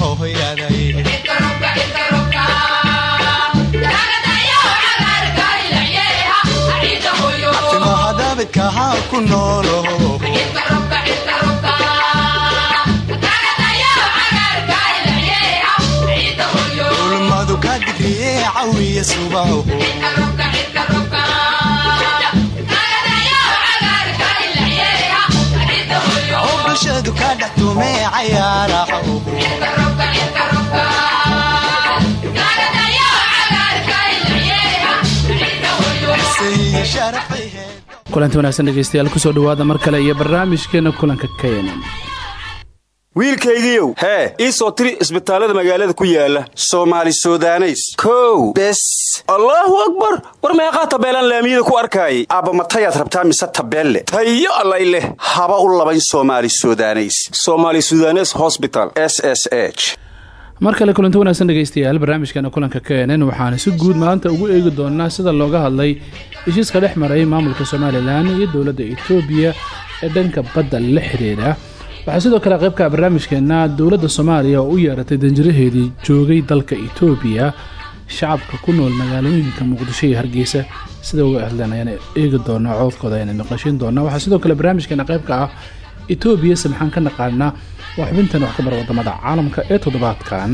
hooyaday daabidka ha ku noolo ulmadu ka digriye subaho kulanti wanaagsan dhegeystayaal ku soo dhawaada mar kale iyo barnaamijkeena kulanka keenan wiilkaygiiow hee ii soo tiri isbitaallada magaalada ku yaalla soomaali sudaneys. Kow bes. Allaahu akbar! War meeqaa tabeelaan laamiyada ku arkaayay? Aabbamatayaad rabtaa mise tabeelle? Tayo allay leh. Haba u labayn soomaali sudaneys. Somaali sudanes hosbital s s h. Mar kale kulanti wanaagsan dhegeystayaal barnaamijkeena kulanka keenan waxaana si guud maanta ugu eegi doonaa sida looga hadlay heshiiska dhex maray maamulka somalilan iyo dowladda etoobiya ee dhanka badda la xiriira waxaa sidoo kale qaybka barnaamijkeena dowladda soomaaliya oo u yeeratay danjiraheedii joogay dalka etoobiya shacabka ku nool magaalooyinka muqdisho iyo hargeysa. Sida uga hadleen ayaan eegi doonaa codkooda ayna naqashin doonaa. Waxaa sidoo kale barnaamijkeena qaybka ah etoobiya se maxaan ka naqaanaa waa xubintan wax ka bara waddamada caalamka ee toddobaadkan.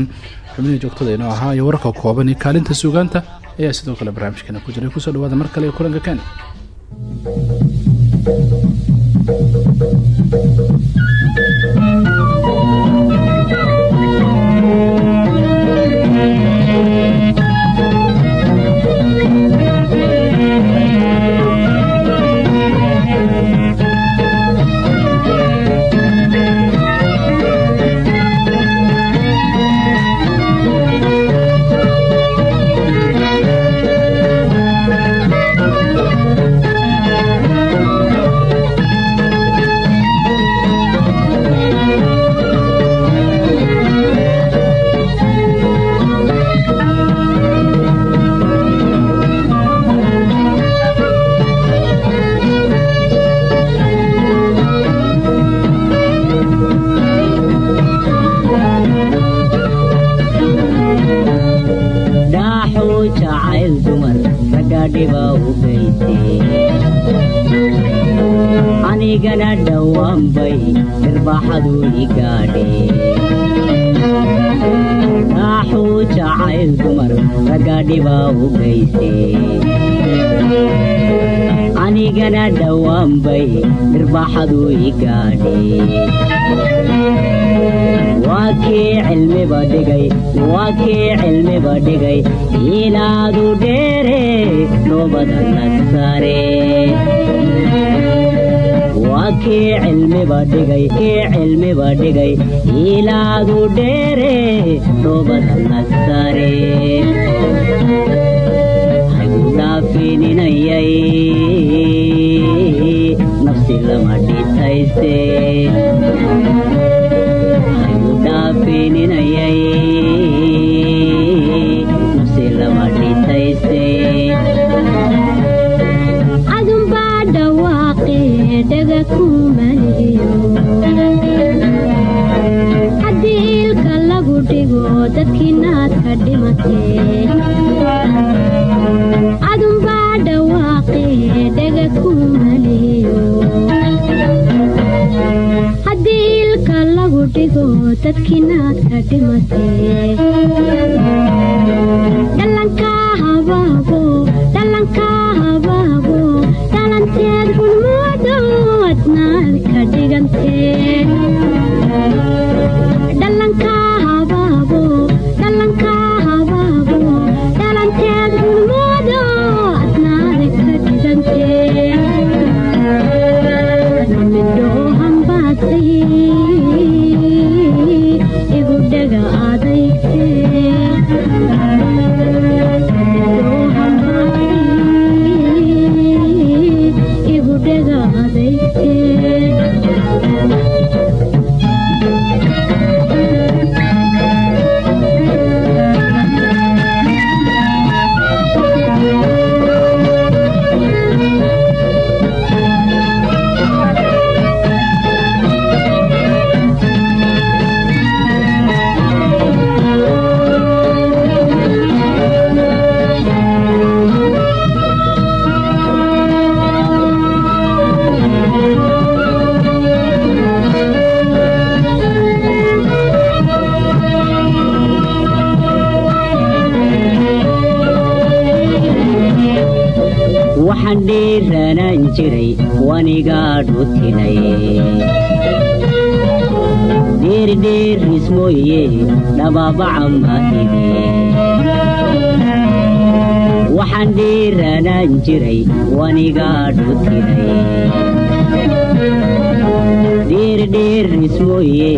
Xubnihii joogtada inoo ahaa iyo wararka kooban iyo kaalinta suugaanta ayaa sidoo kale barnaamijkeena ku jiray. Kusoo dhawaada mar kale ee kulanka ken dhowaanbay irbaaxadu igaadhe waa kii cilmiba dhigay waa kii cilmiba dhigay inaadu dheere noobada lag sare waa kii cilmiba dhigay kii cilmiba dhigay ilaadu dheere noobada lag sare hagu dhaafininayay nafsi lama dhitayse adunbaa dhawaaqe dhaga kumaliyo haddii ilka lagu dhigo dadkii naadka dhimatee haddii ilka lagu dhigo dadkii naadka dhimatee dhalanka habaabo dhalanka habaabo dhalanteed xulmoodo adnaadka dhigantee jiray wanigaa dhutinay dheerdheeris mooye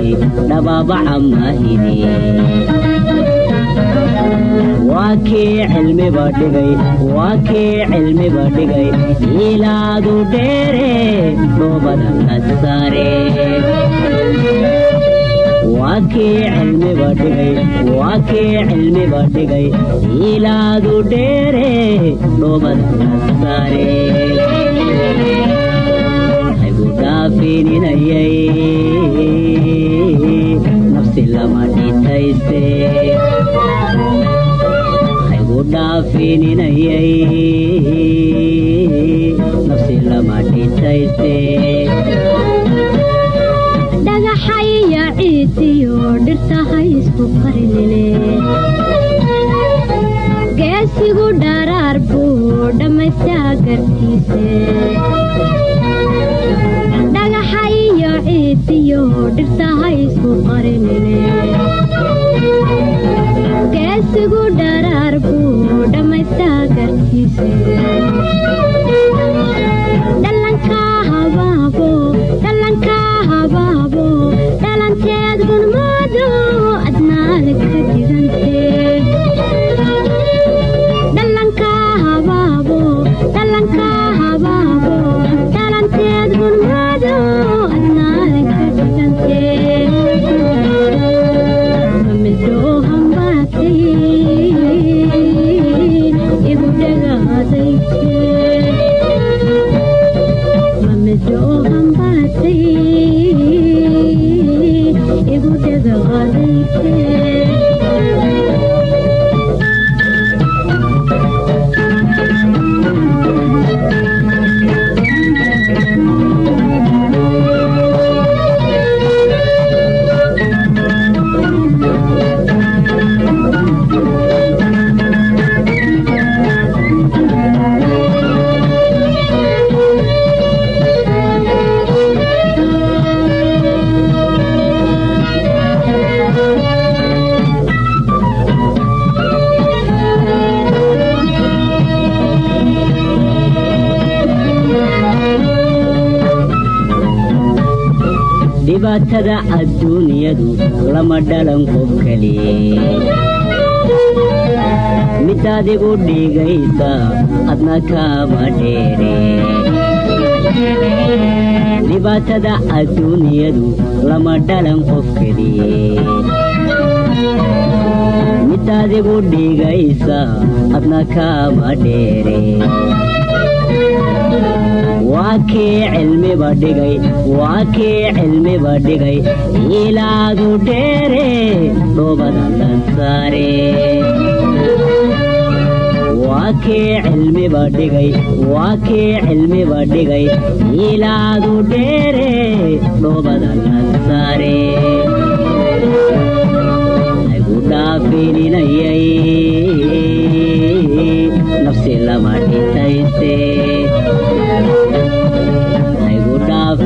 dhababaca mahidi waa kii cilmiba dhigay waa kii cilmiba dhigay ilaadu dheere dhoobada la saare waa kii cilmiba dhigay waa kii cilmiba dhigay ilaadu dheere dhoobada la saare haygu dhaafininayay nafsi lama dhitayse haygu dhaafininayay nafsi lama dhitayse geesigu dharaar buu dhammaystaa gartiise dhagaxayo ciidiyo dhirtaha isku qarinine geesigu dharaar buu dhammaystaa gartiise dhibaatada adduunyadu lama dhalan qof keliye midaadigu dhigaysa adna kaama dheere dhibaatada adduunyadu lama dhalan qof keliye midaadigu dhigaysa adna kaama dheere waa kii cilmiba dhigay waa kii cilmiba dhigay ilaadu dheere dhoobada la saare waa kii cilmiba dhigay waa kii cilmiba dhigay ilaadu dheere dhoobada la saare haygu dhaafininayay nafsi lama dhitayse haygu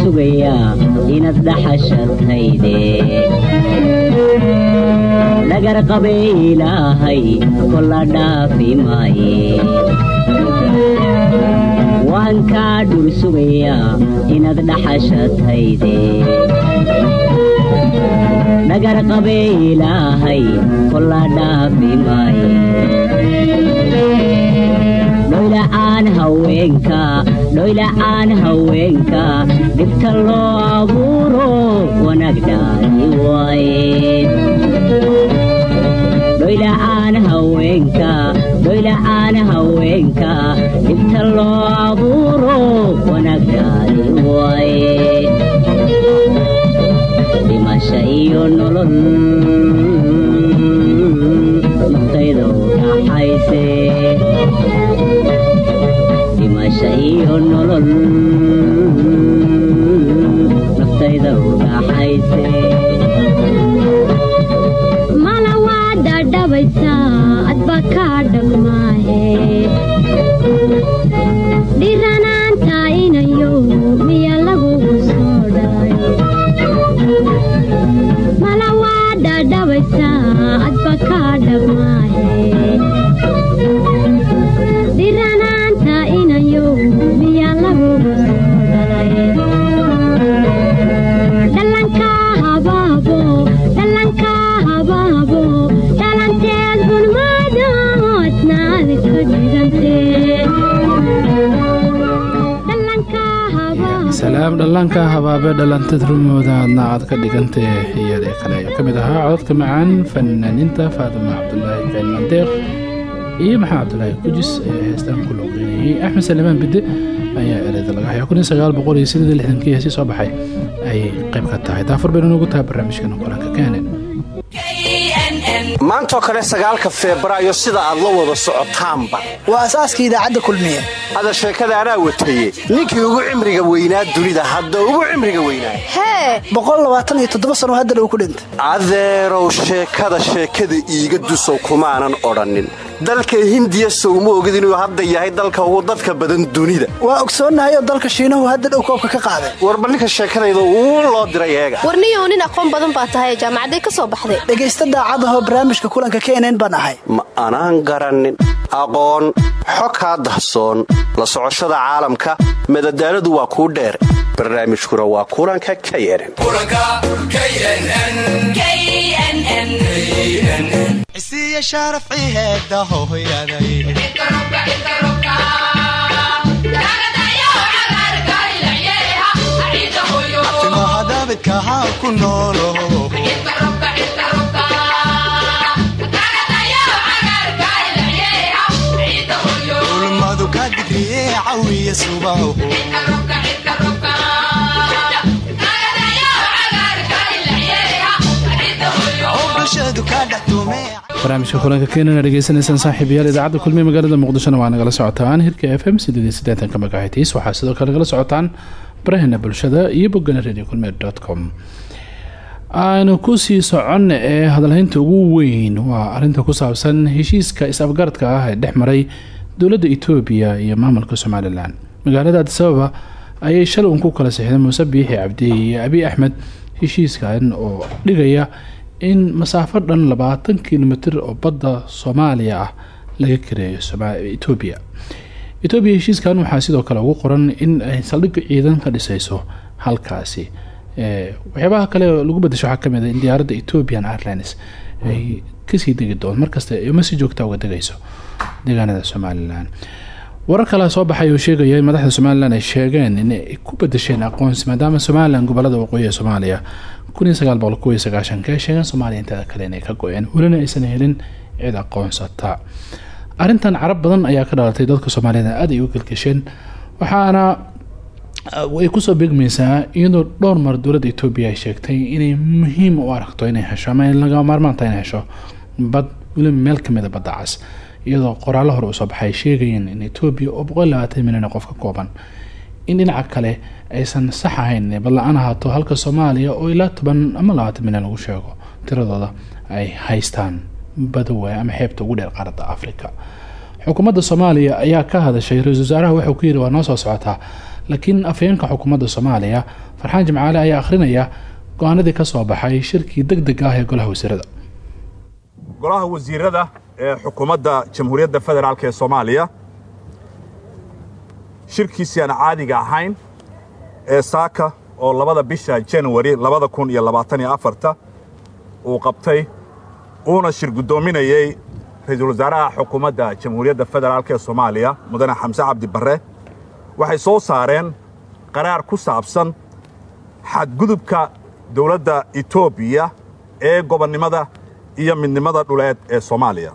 sugayaa inaad dhaxashatayde dhagar qabay ilaahay kola dhaafi maaye waan kaa dhur sugayaa inaad dhaxashatayde dhagar qabay ilaahay kola dhaafi maaye dhoyla'aan haweenka dhibta loo abuuro wanaag dhaani waaye dhoyla'aan haweenka dhibta loo abuuro wanaag waaye dhimasha iyo nolol dhimasha iyo nolol naftayda u dhaxayse mala waa dhadhabaysaa adba kaa dhagmaahe habaabo salaam dhallaanka habaabe dhalantad rumooda adna aad ka dhigantee iyadee kale. Ayaa ka mid ahaa cododka macaan fanaaniinta faadima cabdulaahi keen mandeeq iyo maxamed cabdulaahi kujis ee heestaan ku looqeynayay axmed salimaan bidde ayaa ereyda laga hayaa. Kun sagaal boqol iyo siddeed lixdankii heesii soo baxay ayay qayb ka tahay. Daafur baynu noogu tahay barnaamijkan kulanka keeneen maantoo kale sagaalka febraayo sida aad la wada socotaanba. Waa asaaska idaacadda kulmiye. Hada sheekada anaa wataye ninkii ugu cimriga weynaa dunida hadda ugu cimriga weynaa. Hee! Sano haddana uu ku dhintay. Adeerow sheekada sheekada iiga dusow kumaanan odhannin dalka hindiya sowma ogid inuu hadda yahay dalka ugu dadka badan dunida. Waa ogsoonnahay oo dalka shiinahu hadda dhow koobka ka qaaday. Warba ninka sheekadayda uu loo diray eega. Warniyow nin aqoon badan baa tahay jaamacaday ka soo baxday. Dhegaysta daacadahoo barnaamijka kulanka keeneen baan ahay. Ma anaan garannin aqoon xog kaa dahsoon la socoshada caalamka madadaaladu waa kuu dheer. Barnaamijkuna waa kulanka k daabidka haa ku noolo cawiya barnaamijka kulanka keenana dhegeysanaysaan saaxiibayaal idaacadda kulmiye magaalada muqdishona waa nagala socotaan hirka f m ka magaciitiis waxaa sidoo kale nagala socotaan barahena bulshada iyo boggana radio kulmiye com. Aanu ku sii socon ee hadalhaynta ugu weyn waa arinta ku saabsan heshiiska is-afgaradka ah ee dhex maray dowladda etoobiya iyo maamulka somalilan. Magaalada adisababa ayay shalay uun ku kala sixdeen muuse biixi cabdi iyo abiy axmed heshiiskan oo dhigaya in masaafo dhan labaatan kilomitr oo badda soomaaliya ah laga kareeyo etoobiya etoobiya heshiiskan waxaa sidoo kale ugu qoran in ay saldhigga ciidan ka dhisayso halkaasi. Waxyaabaha kale lagu badasho waxaa ka mid a in diyaaradda ethiopian airlines ay ka sii degi doon. Markasta ma si joogta uga degayso deegaanada somalilan warar kale soo baxay oo sheegaya in madaxda somalilan ay sheegeen inay ku badasheen aqoonsi maadaama somalilan gobollada waqooyi ee soomaaliya ay sheegeen soomaaliya inteeda kale inay ka go-een welina helin cid aqoonsata. Arintan carab badan ayaa ka dhalatay dadka soomaaliyed aad ay u gelgasheen waxaana ay ku soo beegmaysaa iyadoo dhowr mar dowladda etoobiya ay sheegtay inay muhiim u aragto inay hesho ama laga maarmaanta inay hesho bad weliba meel kamida badda cas iyadoo qoraallo hore u soo baxay sheegayeen in etoobiya oo boqol labaatan milyan qof ka kooban. In dhinaca kale aysan sax ahayn badla-aan ahaato halka soomaaliya oo ilaa toban ama labaatan milyan lagu sheego. Tiradooda ay haystaan badowe ama xeebta ugu dheer qaaradda africa xukuumadda soomaaliya ayaa ka hadashay ra'isul wasaaraha wuxuu ku yidhi waa noo soo socotaa laakiin afhayeenka xukuumadda soomaaliya farxaan jimcaale ayaa akhrinaya go'aanadii ka soo baxay shirkii deg deg ah ee golaha wasiirada ee xukuumadda jamhuuriyadda federaalk ee soomaaliya. Shirkiisii aan caadiga ahayn ee saaka oo labada bisha januari labada kun uu qabtay uuna shir guddoominayey ra'iisul wasaaraha xukuumadda jamhuuriyadda federaalk ee soomaaliya mudane xamse cabdi barre. Waxay soo saareen qaraar ku saabsan xadgudubka dowladda etoobiya ee gobonnimada iyo midnimada dhuleed ee soomaaliya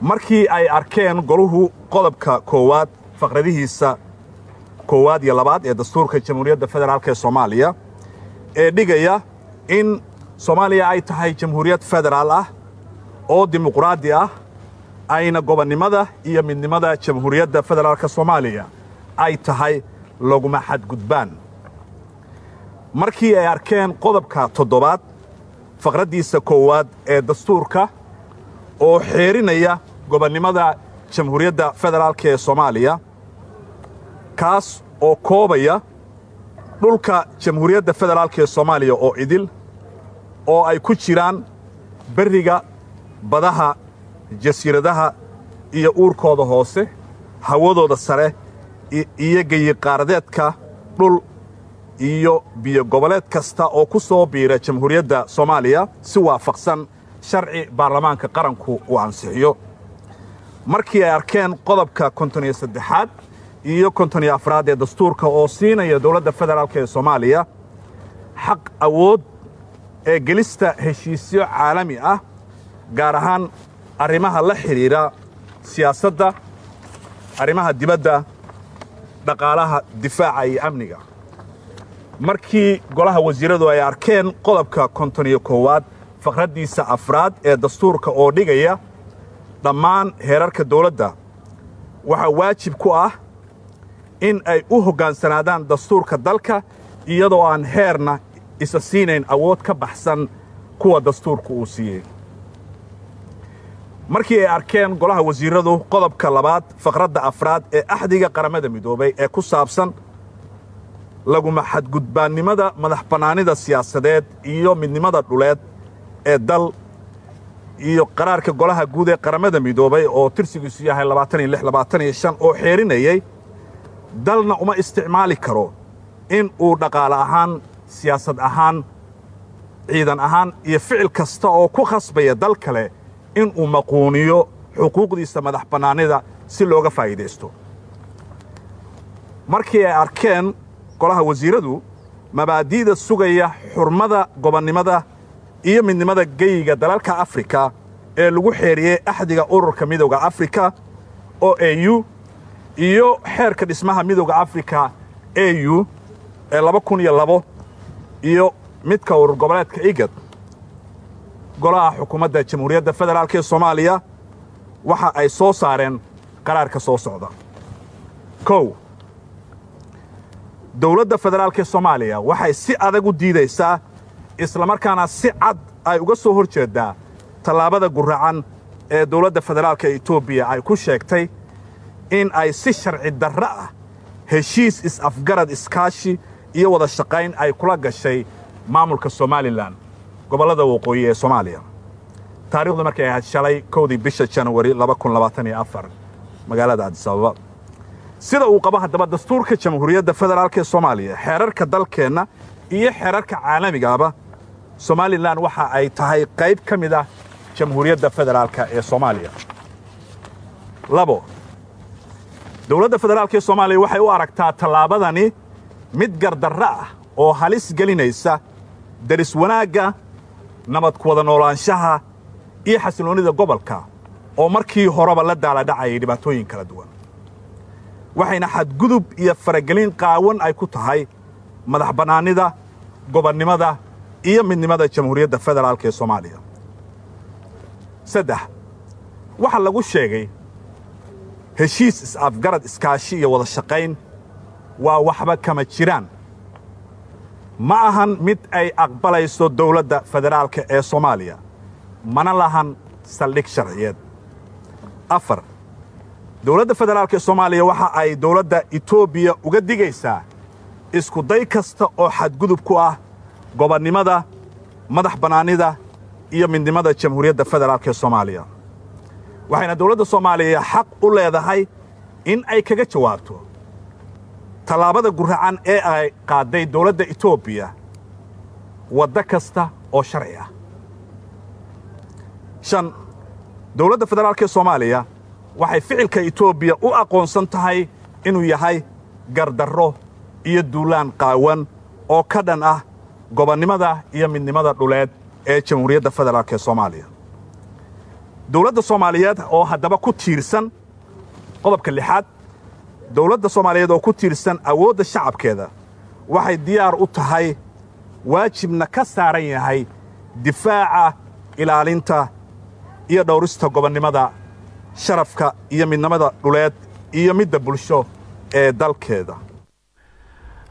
markii ay arkeen goluhu qodobka koowaad faqradihiisa koowaad iyo labaad ee dastuurka jamhuuriyadda federaalk ee soomaaliya ee dhigaya in soomaaliya ay tahay jamhuuriyad federaal ah oo dimuqraadi ah ayna gobonnimada iyo midnimada jamhuuriyadda federaalka soomaaliya ay tahay laguma xadgudbaan. Markii ay arkeen qodobka toddobaad faqraddiisa koowaad ee dastuurka oo xeerinaya gobonnimada jamhuuriyadda federaalk ee soomaaliya kaas oo koobaya dhulka jamhuuriyadda federaalk ee soomaaliya oo idil oo ay ku jiraan berriga badaha jasiiradaha iyo uurkooda hoose hawadooda sare iyo geyiqaaradeedka dhul iyo biyo goboleed kasta oo ku soo biira jamhuuriyadda soomaaliya si waafaqsan sharci baarlamaanka qaranku uu ansixiyo. Markii ay arkeen qodobka konton iyo saddexaad iyo konton iyo afraad ee dastuurka oo siinaya dowladda federaalk ee soomaaliya xaq awood ee gelista heshiisyo caalami ah gaar ahaan arrimaha la xidhiidha siyaasadda arrimaha dibadda dhaqaalaha difaaca iyo amniga. Markii golaha wasiiradu ay arkeen qodobka konton iyo koowaad faqraddiisa afraad ee dastuurka oo dhigaya dhammaan heerarka dawladda waxaa waajib ku ah in ay u hoggaansanaadaan dastuurka dalka iyadoo aan heerna isa siinayn awood ka baxsan kuwa dastuurka uu siiyey. Markii ay arkeen golaha wasiiradu qodobka labaad faqradda afraad ee axdiga qaramada midoobay ee ku saabsan laguma xadgudbaannimada madax bannaanida siyaasadeed iyo midnimada dhuleed ee dal iyo qaraarka golaha guud ee qaramada midoobay oo tirsigiisu yahay oo xeerinayay dalna uma isticmaali karo in uu dhaqaale ahaan siyaasad ahaan ciidan ahaan iyo ficil kasta oo ku khasbaya dal kale in uu maquuniyo xuquuqdiisa madax bannaanida si looga faa'iidaysto markii ay arkeen golaha wasiiradu mabaadi'da sugaya xurmada gobonnimada iyo midnimada geyiga dalalka afrika ee lagu xeeriyey axdiga ururka midowda afrika oo au iyo xeerka dhismaha midowda afrika au ee laba kun iyo labo iyo midka urur goboleedka igad golaha xukuumadda jamhuuriyadda federaalk ee soomaaliya waxa ay soo saareen qaraarka soo socda. Kow dowladda federaalk ee soomaaliya waxay si adag u diidaysaa islamarkaana si cad ay uga soo hor jeeddaa tallaabada guracan ee dowladda federaalka etoobiya ay ku sheegtay in ay si sharci darro ah heshiis is-afgarad iskaashi iyo wada shaqayn ay kula gashay maamulka somalilan gobollada waqooyi ee soomaaliya. Taarikhdu markay ahayd shalay kowdii bisha janawari magaalada adisababa sida uu qabo haddaba dastuurka jamhuuriyadda federaalk ee soomaaliya xeerarka dalkeenna iyo xeerarka caalamigaaba somalilan waxa ay tahay qayb ka mid ah jamhuuriyadda federaalka ee soomaaliya. Labo dowladda federaalk ee soomaaliya waxay u aragtaa tallaabadani mid gardarro ah oo halis gelinaysa daris wanaagga nabad ku wada noolaanshaha iyo xasilloonnida gobolka oo markii horeba la daaladhacayay dhibaatooyin kala duwan. Waxayna xadgudub iyo faragelin qaawan ay ku tahay madax bannaanida iyo midnimada jamhuuriyadda federaalk ee soomaaliya. Saddex waxaa lagu sheegay heshiis is-afgarad iskaashi iyo wada shaqayn waa waxba kama jiraan. Ma ahan mid ay aqbalayso dowladda federaalka ee soomaaliya. Mana lahan saldhig sharciyeed. Afar dowladda federaalk ee soomaaliya waxa ay dowladda etoobiya uga digaysaa isku day kasta oo xadgudub ku ah gobonnimada madax bannaanida iyo midnimada jamhuuriyadda federaalk ee soomaaliya. Waxayna dowladda soomaaliya xaq u leedahay in ay kaga jawaabto tallaabada guracan ee ay qaadday dowladda etoobiya waddo kasta oo sharci ah. Shan dowladda federaalk ee soomaaliya waxay ficilka etoobiya u aqoonsan tahay inuu yahay gardarro iyo duulaan qaawan oo ka dhan ah gobonnimada iyo midnimada dhuleed ee jamhuuriyadda federaalk ee soomaaliya. Dowladda soomaaliyeed oo haddaba ku tiirsan qodobka lixaad dowladda soomaaliyeed oo ku tiirsan awoodda shacabkeeda waxay diyaar u tahay waajibna ka saaran yahay difaaca ilaalinta iyo dhowrista gobonnimada sharafka iyo midnimada dhuleed iyo midda bulsho ee dalkeeda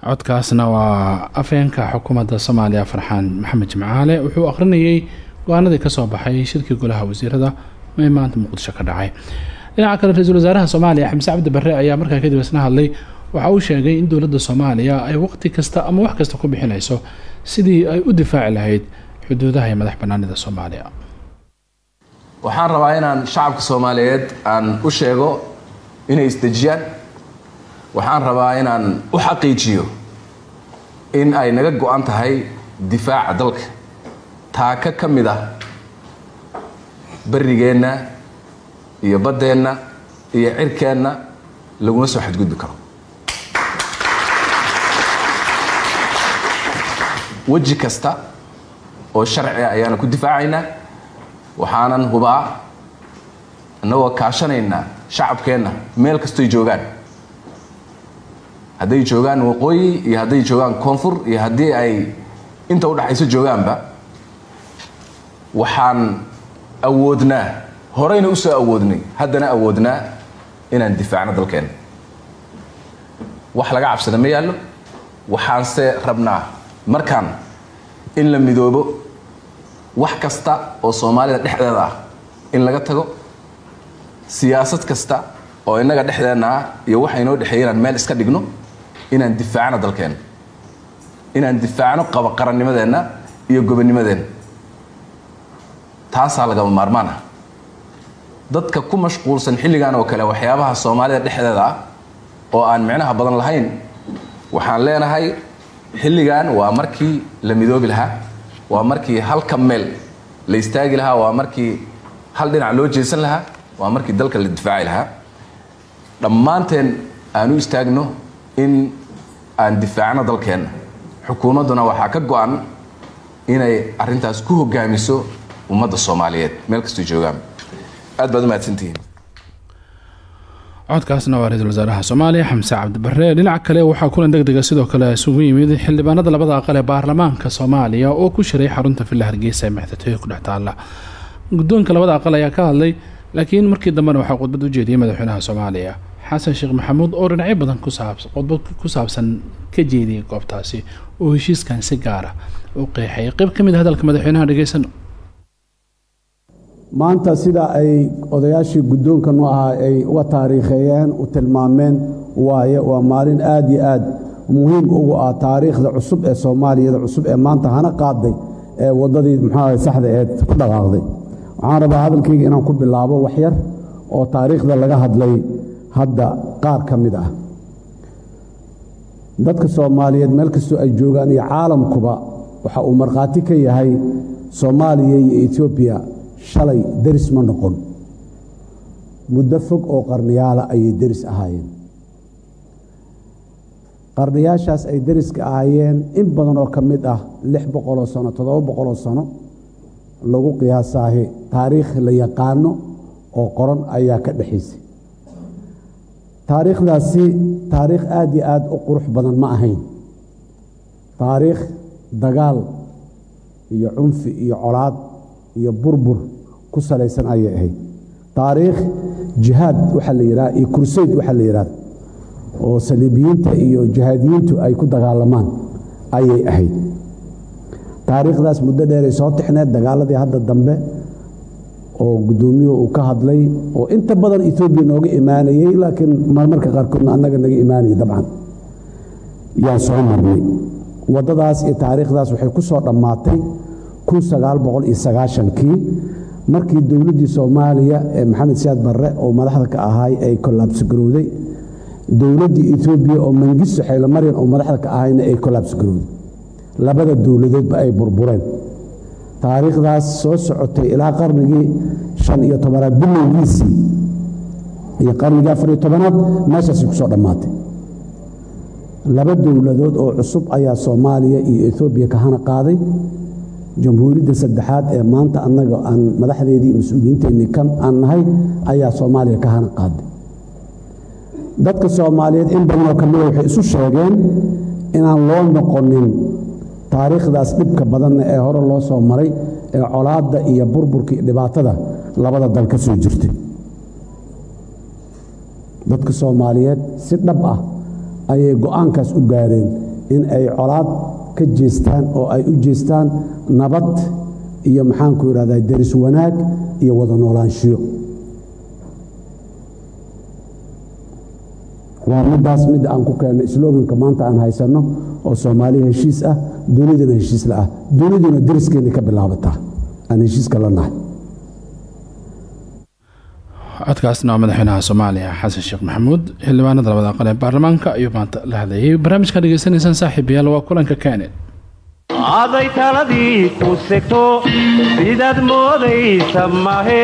codkaasna waa afeenka xukuumadda soomaaliya farxaan maxamed jimcaale. Wuxuu akhrinayey go'aanadii ka soo baxay shirkii golaha wasiirada ee maanta muqdisho ka dhacay. Dhinaca kale ra'iisul wasaaraha soomaaliya xamse cabdi barre ayaa markaa kadib isna hadlay waxa uu sheegay in dowladda soomaaliya ay waqti kasta ama wax kasta ku bixinayso sidii ay u difaaci lahayd xuduudaha iyo madax bannaanida soomaaliya. Waxaan rabaa inaan shacabka soomaaliyeed aan u sheego inay isdejiyaan waxaan rabaa inaan u xaqiijiyo in ay naga go-an tahay difaaca dalka. Taaka ka mid ah berigeenna iyo baddeenna iyo cirkeenna laguma soo xadgudbi karo. Weji kasta oo sharci ah ayaana ku difaacaynaa waxaanan hubaa annagoo kaashanaynaa shacabkeenna meel kastoy joogaan hadday joogaan waqooyi iyo hadday joogaan koonfur iyo haddii ay inta udhaxayso joogaanba waxaan awoodnaa horeyna u soo awoodnay haddana awoodnaa inaan difaacno dalkeenna. Wax laga cabsada ma yaallo waxaanse rabnaa markaan in la midoobo wax kasta oo soomaalida dhexdeeda ah in laga tago siyaasad kasta oo innaga dhexdeenna ah iyo waxa inoo dhexeeya inaan meel iska dhigno inaan difaacno dalkeenna inaan difaacno qarannimadeenna iyo gobonnimadeenna taasaa lagama maarmaan ah. Dadka ku mashquulsan xilligan oo kale waxyaabaha soomaalida dhexdeeda ah oo aan micnaha badan lahayn waxaan leenahay xilligan waa markii la midoobi lahaa waa markii halka meel la istaagi lahaa waa markii hal dhinac loo jeesan lahaa waa markii dalka la difaaci lahaa. Dhammaanteen aan u istaagno in aan difaacno dalkeenna xukuumadduna waxaa ka go-an inay arintaas ku hogaamiso ummadda soomaaliyeed. Meel kastoo joogaan. Aad baad u mahadsantihiin. Codkaasna waa ra'iisul wasaaraha soomaaliya xamse cabdibare dhinaca kale waxaa kulan deg dega sidoo kale isugu yimid xildhibaanada labada aqal ee baarlamaanka soomaaliya oo ku shiray xarunta villa hargeysa ee madaxtooyada ku dhex taalla. Guddoonka labada aqal ayaa ka hadlay laakiin markii dambena waxaa khudbad u jeediyey madaxweynaha soomaaliya xasan sheekh maxamuud oo dhinacyo badan khudbad ku saabsan ka jeediyay goobtaasi oo heshiiskan si gaara u qeexay qayb ka mid a hadalka madaxweynaha dhegeysano maanta sida ay odayaashii guddoonka nu ahaa ay uga taariikheeyeen u tilmaameen waaye waa maalin aad iyo aad muhiim ugu ah taariikhda cusub ee soomaaliyada cusub ee maanta hana qaaday ee waddadii muxuaha saxda eed ku dhaqaaqday. Waxaan rabaa hadalkayga inaan ku bilaabo waxyar oo taariikhda laga hadlay hadda qaar ka mid ah. Dadka soomaaliyeed meel kastoo ay joogaan iyo caalamkuba waxa uu markhaati ka yahay soomaaliya iyo etoobiya shalay deris ma noqon. Muddo fog oo qarniyaala ayay deris ahaayeen. Qarniyaashaas ay deriska ahaayeen in badan oo ka mid ah lix boqoloo sano toddoba boqoloo sano lagu qiyaasaahi taariikh la yaqaano oo qoran ayaa ka dhexaysay taariikhdaasi taariikh aad iyo aad u qurux badan ma ahayn. Taariikh dagaal iyo cunfi iyo colaad iyo burbur ku salaysan ayay ahayd. Taariikh jihaad waxaa la yidhaha iyo kursayd waxaa la yidhahda oo saliibiyiinta iyo jihaadiyiintu ay ku dagaalamaan ayay ahayd. Taariikhdaas muddo dheeray soo tixneed dagaaladii hadda dambe oo guddoomiyuhu uu ka hadlay oo inta badan etoobiya nooga imaanayey laakiin marmarka qaarkoodna annaga naga imaanayay dabcan. Yaan soo marnay. Waddadaas iyo taariikhdaas waxay ku soo dhammaatay kii markii dowladdii soomaaliya ee maxamed siyaad barre oo madaxda ka ahaay ay kolaabsgarowday dowladdii etoobiya oo mangisto xaylomaryan oo madaxda ka ahayna ay kolaabsgarowday labada dowladoodba ay burbureen taariikhdaas soo socotay ilaa qarnigii shan iyo tobanaad bilowgiisii iyo qarnigii afar iyo tobanaad meeshaasay ku soo dhammaatay. Laba dowladood oo cusub ayaa soomaaliya iyo etoobiya ka hana qaaday. Jamhuuriyadda saddexaad ee maanta annaga aan madaxdeedii mas'uuliyiinteennii ka aan nahay ayaa soomaaliya ka hana qaaday. Dadka soomaaliyeed in badanoo ka mida waxay isu sheegeen inaan loo noqonin taariikhdaas dhibka badanna ee hore loo soo maray ee colaadda iyo burburka iyo dhibaatada labada dal ka soo jirtay. Dadka soomaaliyeed si dhab ah ayay go'aankaas u gaareen in ay colaad ka jeestaan oo ay u jeestaan nabad iyo maxaanku idhahdaa deris wanaag iyo wada noolaanshiyo waa middaas midda aan ku keennay sloganka maanta aan haysanno oo soomaaliya heshiis ah dunidana heshiis la ah. Duniduna deriskeenna ka bilaabataa aan heshiiska la nahay. Codkaasna waa madaxweynaha soomaaliya xasan sheekh maxamuud. Xildhibaanada labada aqal ee baarlamaanka ayuu maanta la hadlayay. Barnaamijka dhegeysanaysaan saaxiibayaal waa kulanka keened aday taladii ku segto sidaad moodaysa mahe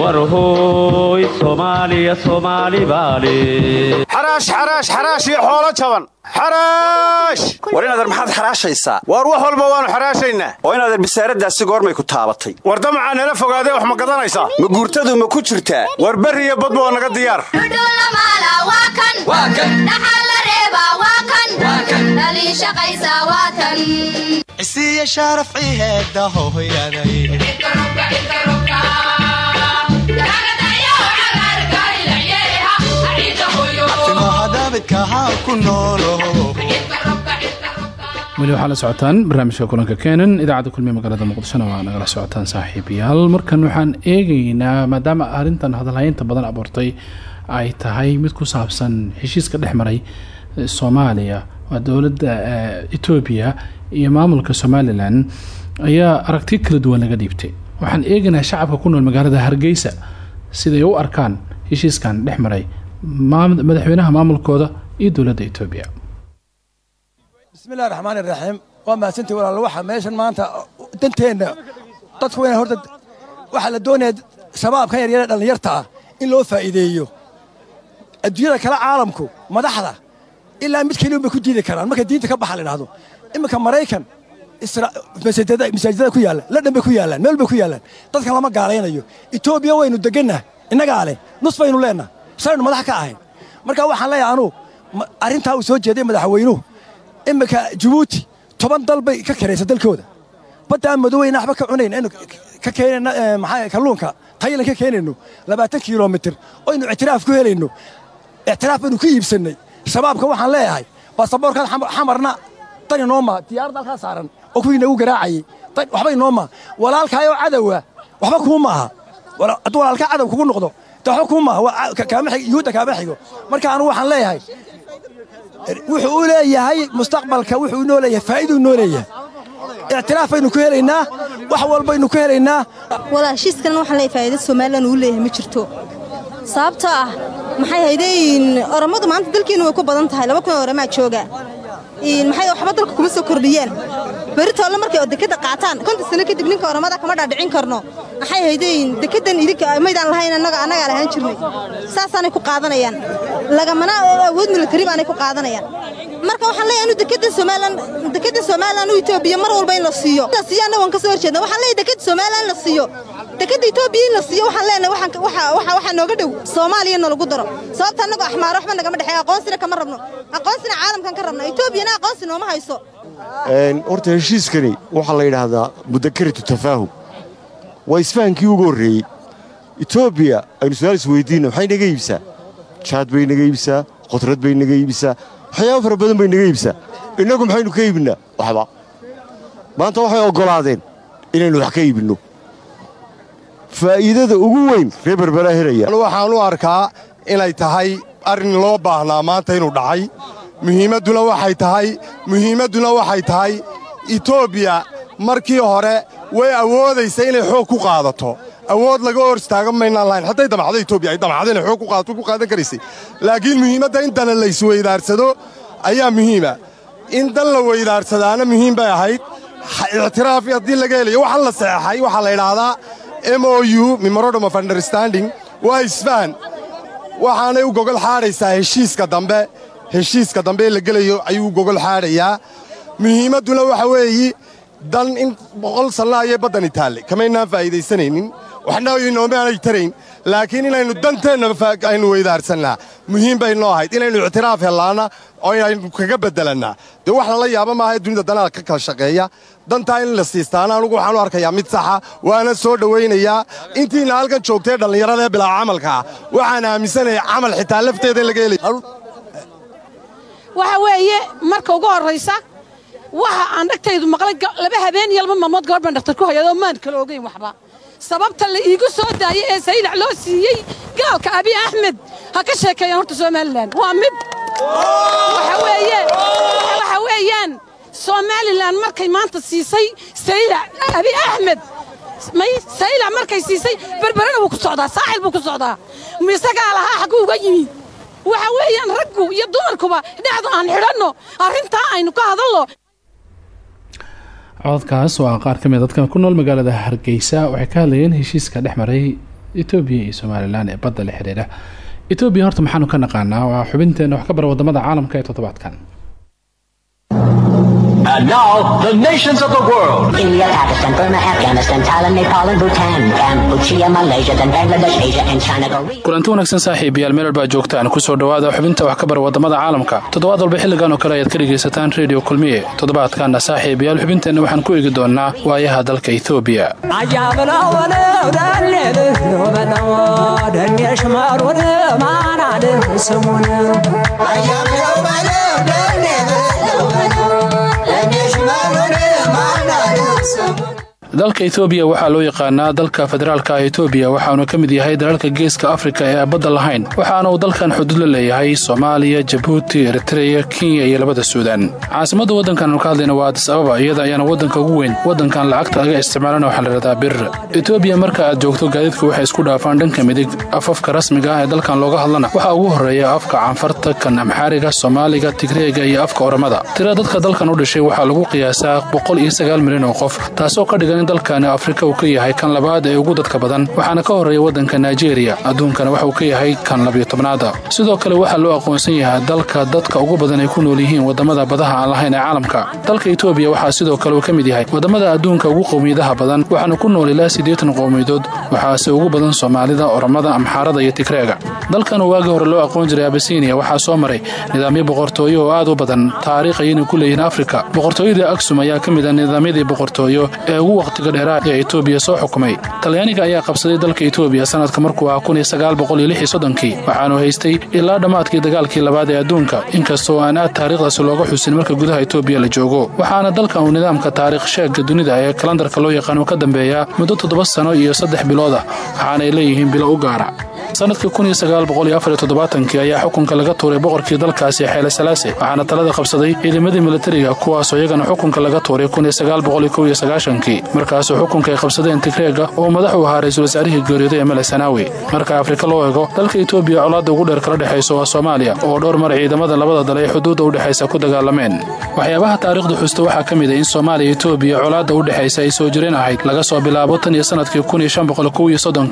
war hooy soomaaliya soomaali baale xaraash xaraash xaraash iyo xoolo jaban war inadeer maxaad xaraashaysaa? Waar wax walba waannu xaraashaynaa. Oo inadeer bisaaraddaasi goormay ku taabatay. War damacaa nala fogaadee wax ma gadanaysaa? Ma guurtadu ma ku jirtaa? War berri iyo badba waa naga diyaar. Cisiiya shaaraf ciheeda hohoyaday weli waxaa la socotaan barnaamijka kulanka keenan idaacadda kulmiye magaalada muqdishona waa nagala socotaan saaxiibayaal. Markan waxaan eegaynaa maadaama arrintan hadalhaynta badan abuurtay ay tahay mid ku saabsan heshiiska dhex maray soomaaliya waa dowladda etoobiya iyo maamulka somalilan ayaa aragti kala duwan laga dhiibtay. Waxaan eegaynaa shacabka ku nool magaalada hargeysa siday u arkaan heshiiskan dhex maray madaxweynaha maamulkooda iyo dowladda etoobiya bismillahi raxmaan iraxiim waa mahadsantii walaal. Waxa meeshan maanta danteenna dadku ina horta waxaa la doonaya shabaabkan yaryare dhallinyarta ah in loo faa'iideeyo adduunyada kale caalamku madaxda ilaa mid keliun bay ku diidi karaan. Marka diinta ka baxa la idhahdo iminka maraykan masaajidada ku yaalla ladhan bay ku yaallaan meel bay ku yaallaan. Dadkan lama gaalaynayo etoobiya waynu degannaha innagaa leh nus baynu leennaha saynu madax ka ahayn marka waxaan leeyahay anuu arrintaa uu soo jeeday madaxweynuhu iminka jabuuti toban dal bay ka karaysa dalkooda. Baddaan madoweyna waxba ka cunayn aynu ka keenayna maxaa kalluunka. Taylan ka keenayno labaatan kilomitir oynu ictiraaf ku helayno. Ictiraaf baynu ku iibsannay. Shabaabka waxaan leeyahay baasaboorkaad xamarna dan inoo maa diyaaradda halkaa saaran oo kuwii nagu garaacayey waxba inoo maa walaalkaayoo cadowa waxba kuu maaha hadduu walaalkaa cadow kugu noqdo kuu maaha yuhuudda kaama xigo. Marka anugu waxaan leeyahay wuxuu u leeyahay mustaqbalka wuxuu inoo leeyahay faa'iiduu inoo leeyahay ictiraaf baynu ku helaynaa wax walbaynu ku helaynaa. Walaa heshiiskan waxaan leeyahay faa'iida somalilan uu leeyahay ma jirto. Sababtoo ah maxay haydayin orommadu maanta dalkeennu way ku badan tahay laba kun oo oramaa jooga. Maxay waxba dalka kuma soo kordhiyeen beritoole markay dekadda qaataan. Konton sano kadib ninka oromada kama dhaadhicin karno. Maxay haydayin dekaddan idinka maydaan lahayn annaga annagaa lahaan jirnay. Saasaanay ku qaadanayaan. Lagamana awood militari baanay ku qaadanayaan. Marka waxaan leeyahay inu dekadda somalilan dekadda somalilan u etoobiya mar walba in la siiyo. Annaga waan ka soo horjeedna waxaan leeyahay dekadda somalilan la siiyo. Dekadda etoobiya la siiyo waxaan leenahay waxaan waxa waxa waxa nooga dhow. Soomaaliya na lagu daro. Sababta annaga axmaar waxba nagama dhexeeyo aqoonsina kama rabno. Aqoonsina caalamkan ka rabna etoobiyana aqoonsi nooma hayso horta heshiiskani waxaa la yidhaahdaa mudakaratu tafaahum. Waa isfahankii ugu horreeyey. Etoobiya aynu su'aal isweydiinno maxay naga iibsaa jaad bay naga iibsaa qodrad bay naga iibsaa waxyaaba fara badan bay naga iibsaa innagu maxaynu ka iibinaa waxba. Maanta waxay oggolaadeen inaynu wax ka iibinno faa'iidada ugu weyn reer berberaa helaya waxaan u arkaa inay tahay arrin loo baahnaa maanta inuu dhacay muhiimadduna waxay tahay muhiimadduna waxay tahay etoobiya markii hore way awoodaysa inay xoog ku qaadato. Awood laga hor istaaga maynaan lahayn. Hadday damacdo etoobiya ay damacdo inay xoog ku qaadato ku qaadan karaysay laakiin muhiimadda in dana la isweydaarsado ayaa muhiima. In dan la weydaarsadaana muhiim bay ahayd. Ictiraaf haddii laga helayo waxaan la saxeexay waxaa la idhaahdaa m o u memorandum of understanding waa isfahan waxaanay u gogol xaadhaysaa heshiiska dambe heshiiska dambe la gelayo ayuu gogol xaadhayaa. Muhiimadduna waxa weeyi dan in boqol sanno ayay baddani taallay. Kamaynaan faa'iidaysanaynin. Waxna inoomaanay tarayn. Laakiin inaynu danteenna aynu weydaarsannaa muhiim bay noo ahayd inaynu ictiraaf hellaana oo inaynu kaga beddelannaa dee wax lala yaaba maaha dunida danaa ka kala shaqeeya. Dantaa in la siistaana anugu waxaan u arkayaa mid saxa waana soo dhowaynayaa intiinna halkan joogtee dhallinyarada ee bilaa camalka ah waxaan aaminsanayaa camal xitaa lafteeda laga helay waxa weeye marka ugu horraysa waxa aan dhagtaydu maqlay laba habeen iyo laba maalmood gabadh baan dhakhtar ku hayadoo maan kala ogayn waxba. Sababta la iigu soo daayey ee saylac loo siiyey gaalka abiy axmed ha ka sheekeeyaan horta somalilan waa mid waxa weeyaan somalilan markay maanta siisay saylac abiy axmed. Saylac markay siisay berberana wuu ku socdaa saaxil buu ku socdaa. Misagaa lahaa xagguu uga yimi waxa weeyaan raggu iyo dumarkuba dhexda aan xidhanno. Arrintaa aynu ka hadalno. Cododkaas waa qaar ka mid dadkan ku nool magaalada hargeysa waxay ka hadlayeen heshiiska dhex maray etoobiya iyo somalilan ee badda la xidhiidha. Etoobiya horta maxaanu ka naqaanaa waa xubinteena wax ka bara waddamada caalamka ee toddobaadkan And now, the nations of the world. India, Pakistan, Burma, Afghanistan, Thailand, Nepal, and Bhutan, Cambodia, Malaysia, then Bangladesh, Asia, and China go. kulanti wanaagsan saaxiibayaal meel walbaa joogtaan ku soo dhowaada xubinta wax ka bara waddamada caalamka toddobaad walba xilligan oo kale ayaad ka dhegaysataan redio kulmiye toddobaadkaana saaxiibayaal xubinteenna waxaan ku eegi doonaa waayaha dalka ethoobiya dalka etoobiya waxaa loo yaqaanaa dalka federaalka etoobiya waxaanu ka mid yahay dalalka geeska afrika ee aan badda lahayn waxaana uu dalkan xuduud la leeyahay soomaaliya jabuuti eritreya kenya iyo labada suudaan. Caasimadda waddankaanu ka hadlayna waa adis ababa iyada ayaana waddanka ugu weyn waddankan lacagta laga isticmaalana waxaa la dhahdaa bir. Etoobiya marka aad joogto gaadiidka waxay isku dhaafaan dhanka midig afafka rasmiga ah ee dalkan looga hadlana waxaa ugu horreeya afka canfarta kan amxaariga soomaaliga tigreega iyo afka oramada tira dadka dalkan u dhashay waxaa lagu qiyaasaa boqol iyo sagaal milyan oo qof taasoo ka dhigan in dalkani afrika uu ka yahay kan labaad ee ugu dadka badan waxaana ka horreeya waddanka naijeeriya adduunkana waxa uu ka yahay kan labiyo tobnaada sidoo kale waxaa loo aqoonsan yahay dalka dadka ugu badan ay ku nool yihiin waddamada badaha aan lahayn ee caalamka. Dalka etoobiya waxaa sidoo kale uu ka mid yahay waddamada adduunka ugu qowmiyadaha badan waxaana ku nool ilaa siddeetan qowmiyadood waxaase ugu badan soomaalida oramada amxaarada iyo tigreega dalkan uu waagii hore loo aqoon jiray abasiiniya waxaa soo maray nidaamyo boqortooyo oo aad u badan. Taariikh ayayna ku leeyihiin afrika. Boqortooyadii aksum ayaa ka mid ah nidaamyadii boqortooyo ee ugu waqtiga dheeraad ee etoobiya soo xukumay. Talyaaniga ayaa qabsaday dalka etoobiya sanadka markuu ah kii waxaanu haystay ilaa dhammaadkii dagaalkii labaad ee adduunka inkastoo aan aad taariikhdaasi looga xusin marka gudaha etoobiya la joogo. Waxaana dalkan uu nidaamka taariikh sheegga dunida ee kalandarka loo yaqaano ka dambeeyaa muddo toddoba sano iyo saddex bilood ah waxaanay leeyihiin bilo u gaara. Sanadkii kii ayaa xukunka laga tuuray boqorkii dalkaasi xeele salaase waxaana talada qabsaday ciidamadii militariga kuwaasoo iyagana xukunka laga tuuray kii markaasoo xukunka ay qabsadeen tigreega oo madax u ahaa ra'iisul wasaarihii ee mele sanaawi marka afrika loo eego dalka etoobiya colaadda ugu dheer kala dhexayso waa soomaaliya oo dhowr mar ciidamada labada dal ee xuduudda u dhexaysa ku dagaalameen. Waxyaabaha taariikhda xusta waxaa ka mid a in soomaaliya etoobiya colaadda u dhexaysa ay soo jireen ahayd laga soo bilaabo tan iyo sannadkii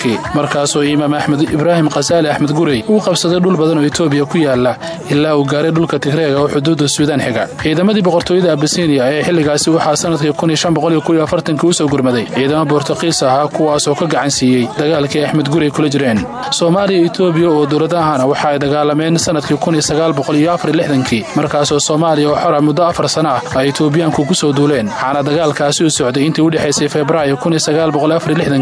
kii markaasoo imaam axmed ibraahim khasaali axmed gurey uu qabsaday dhul badan oo etoobiya ku yaalla ilaa uu gaaray dhulka tigreega oo xuduudda suudaan xiga. Ciidamadii boqortooyada abasiniya ee xilligaasi waxaa sannadkii u soo gurmaday ciidamo bortuqiis ahaa kuwaasoo ka gacan siiyey dagaalkii axmed gurey kula jireen. Soomaaliya etoobiya oo dowladahana waxa ay dagaalameen sannadkii kii markaasoo soomaaliya oo xora muddo afar sana ah ay etoobiyaanku ku soo duuleen waxaana dagaalkaasi u socday intii u dhexaysay febraayo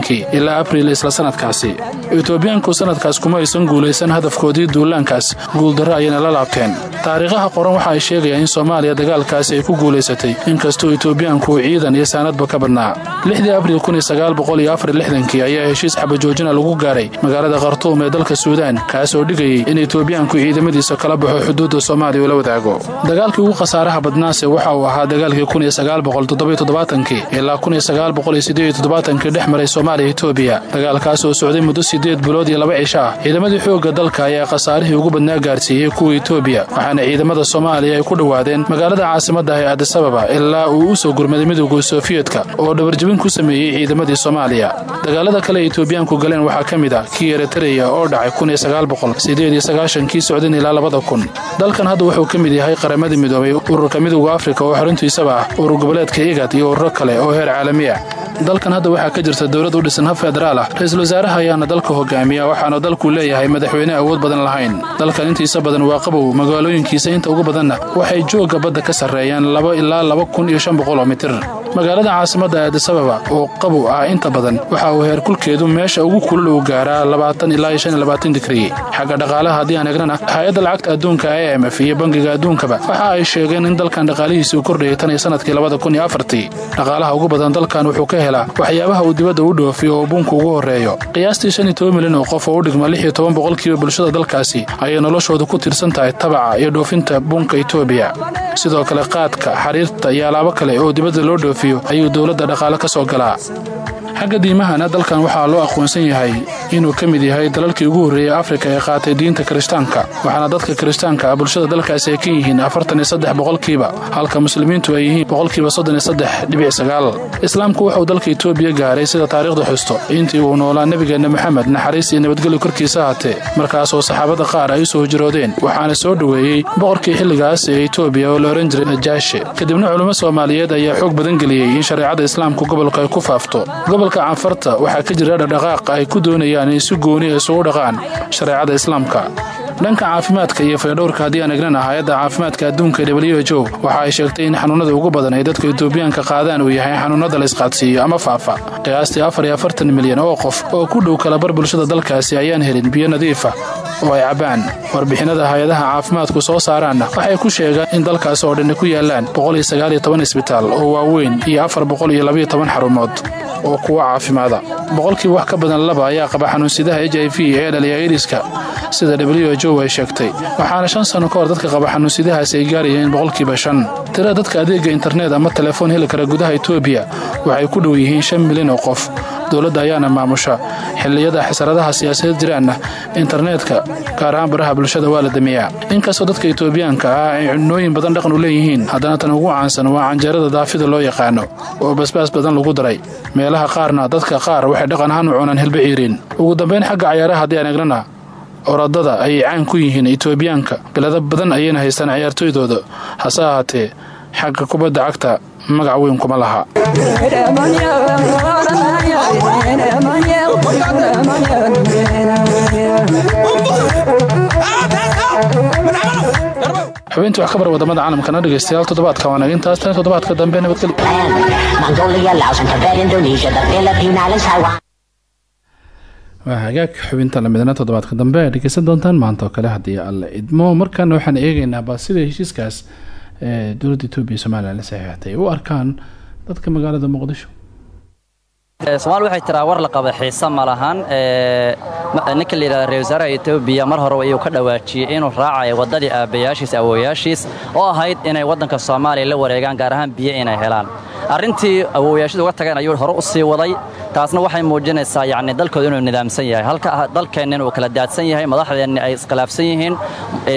kii ilaa abriil isla sanadkaasi. Etoobiyaanku sanadkaas kuma aysan guulaysan hadafkoodii duulaankaas guuldarro ayayna la laabteen taariikhaha qoran waxa ay sheegayaan in soomaaliya dagaalkaasi ay ku guulaysatay inkastoo etoobiyaanku uu ciidan iyo saanadba ka badnaa. Lixdii abril kii ayaa heshiis xabajoojina lagu gaaray. Magaalada khartuum ee dalka suudaan kaasoo dhigayay in etoobiyaanku ciidamadiisa kala baxo xuduudda soomaaliya ula wadaago. Dagaalkii ugu khasaaraha badnaase waxa uu ahaa dagaalkii ilaa kii dhex maray soomaaliya etoobiya dagaalkaasoo socday muddo sideed bilood iyo laba cisho ah ciidamadii xoogga dalka ayaa khasaarihii ugu badnaa gaarsiiyey kuwa etoobiya waxaana ciidamada soomaaliya ay ku dhowaadeen magaalada caasimadda ee adisababa ilaa uu u soo gurmaday midowga sofiyetka oo dhabarjabin ku sameeyey ciidamadii soomaaliya. Dagaalada kale ay etoobiyaanku galeen waxaa ka mid ah kii eritreya oo dhacay kii socdeen ilaa labada kun. Dalkan hadda wuxuu ka mid yahay qaramadii midoobay ururka midowda afrika oo xaruntiisaba ah urur goboleedka igad iyo ururo kale oo heer caalami ah dalkan hadda waxaa ka jirta dowlad u dhisan hab federaal ah. Ra'iisul wasaaraha ayaana dalka hogaamiya waxaana dalku leeyahay madaxweyne awood badan lahayn. Dalkan intiisa badan waa qabow magaalooyinkiisa inta ugu badanna waxay joogga badda ka sarreeyaan laba ilaa laba kun mitir. Magaalada caasimadda aadisababa oo qabow ah inta badan waxa uu heerkulkeedu meesha ugu kulul uu gaaraa labaatan ilaa iyo shan xagga dhaqaalaha haddii aan egnana hay'adda lacagta adduunka e m f iyo bangiga adduunkaba waxa ay sheegeen in dalkan dhaqaalihiisi uu kordhayay tan iyo sannadkii labada kun iyo afartii. Dhaqaalaha ugu badan dalkan wuxuu ka helaa waxyaabaha uu dibadda u dhoofiyo oo buunka ugu horreeyo. Qiyaastii shan iyo toban milyan oo qof oo u dhigma lix iyo toban boqolkiiba bulshada dalkaasi ayay noloshoodu ku tiirsan tahay tabaca iyo dhoofinta buunka etoobiya sidoo kale qaadka xariirta iyo alaabo kale oo dibadda loo dhoofiyo ayuu dowladda dhaqaale ka soo galaa xagga diimahana dalkan waxaa loo aqoonsan yahay inuu ka mid yahay dalalkii ugu horreeyey afrika ee qaatay diinta kirishtaanka waxaana dadka kirishtaanka ah bulshada dalkaasi ay ka yihiin afartan iyo saddex boqolkiiba halka muslimiintu ay yihiin boqolkiiba soddon iyo saddex dhibic sagaal. Islaamku wuxuu dalka etoobiya gaaray sida taariikhda xusto. Intii uu noolaa nebigeenna moxamed naxariis iyo nabadgelyo korkiisa haatee markaasoo saxaabada qaar ay u soo hijroodeen waxaana soo dhoweeyey boqorkii xilligaas ee etoobiya oo la ohan jiray najaashe kadibna culummo soomaaliyeed ayaa xoog badan geliyey in shareecada islaamku gobolka ay ku faafto gobolka canfarta waxaa ka jira dhaqdhaqaaq ay ku doonayaan in si gooni isugu dhaqaan shareecada islaamka dhanka caafimaadka iyo faydhowrka haddii aan egnana hay'adda caafimaadka adduunka w waxa ay sheegtay in xanuunada ugu badan ay dadka etoobiyaanka qaadaan uu yahay xanuunada la isqaadsiiyo ama faafa. Qiyaastii afar iyo afartan milyan oo qof oo ku dhow kalabar bulshada dalkaasi ayaan helin biyo nadiifa oo ay cabbaan. Warbixinada hay'adaha caafimaadku soo saaraanna waxay ku sheegaan in dalkaas oo dhanni ku yaalaan boqoliyo sagaaliyo toban isbitaal oo waaweyn iyo afar boqol iyo labayo toban xarumood oo kuwa caafimaada. Boqolkiiba wax ka badan laba ayaa qaba xanuunsidaha h i v ee dhaliya iriska sida w h o ay sheegtay. Waxaana shan sanno ka hor dadka qaba xanuunsidahaasi ay gaarayeen boqolkiiba shan. Tirada dadka adeega internet ama telefoon heli kara gudaha etoobiya waxay ku dhow yihiin shan milyan oo qof. Dowladda ayaana maamusha. Xilliyada xasaradaha siyaasadeed jiraanna internetka gaar ahaan baraha bulshada waa la damiyaa. Inkastoo dadka etoobiyaanka ah ay cunooyin badan dhaqan u leeyihiin haddana tan ugu caansan waa canjeerada daafida loo yaqaano oo basbaas badan lagu daray. Meelaha qaarna dadka qaar waxay dhaqan ahaan u cunaan hilba ciiriin ugu dambayn xagga cayaaraha haddii aan egnana orodada ayay caan ku yihiin etoobiyaanka bilado badan ayayna haystaan ciyaartooydooda hase ahaatee xagga kubadda cagta magac weyn kuma laha. Xubintii wax ka bar waddamada caalamkana dhegaystayaal toddobaadka waa naga intaas tan toddobaadka dambe nabadgelyo waa hagaag xubinta lamidna toddobaadka dambe aad dhegeysan doontaan maanta oo kale haddii alle idmo. Markaana waxaan eegaynaa baa sida heshiiskaas ee dowladda etoobiya somalilan la saxiixatay u arkaan dadka magaalada muqdisho. Soomaali waxay tiraa war la qaba xiise ma lahan. Ninka la yidhahda ra'isul wasaaraha etoobiya mar hore ayuu ka dhawaajiyey inuu raacayo waddadii aabbayaashiis awowayaashiis oo ahayd inay waddanka soomaaliya la wareegaan gaar ahaan biyo inay helaan. Arrintii awowayaashida uga tageen ayuu hore u sii waday taasna waxay muujinaysaa yacni dalkooda inuu nidaamsan yahay. Halka dalkeenna inuu kala daadsan yahay madaxdeenni ay iskhilaafsan yihiin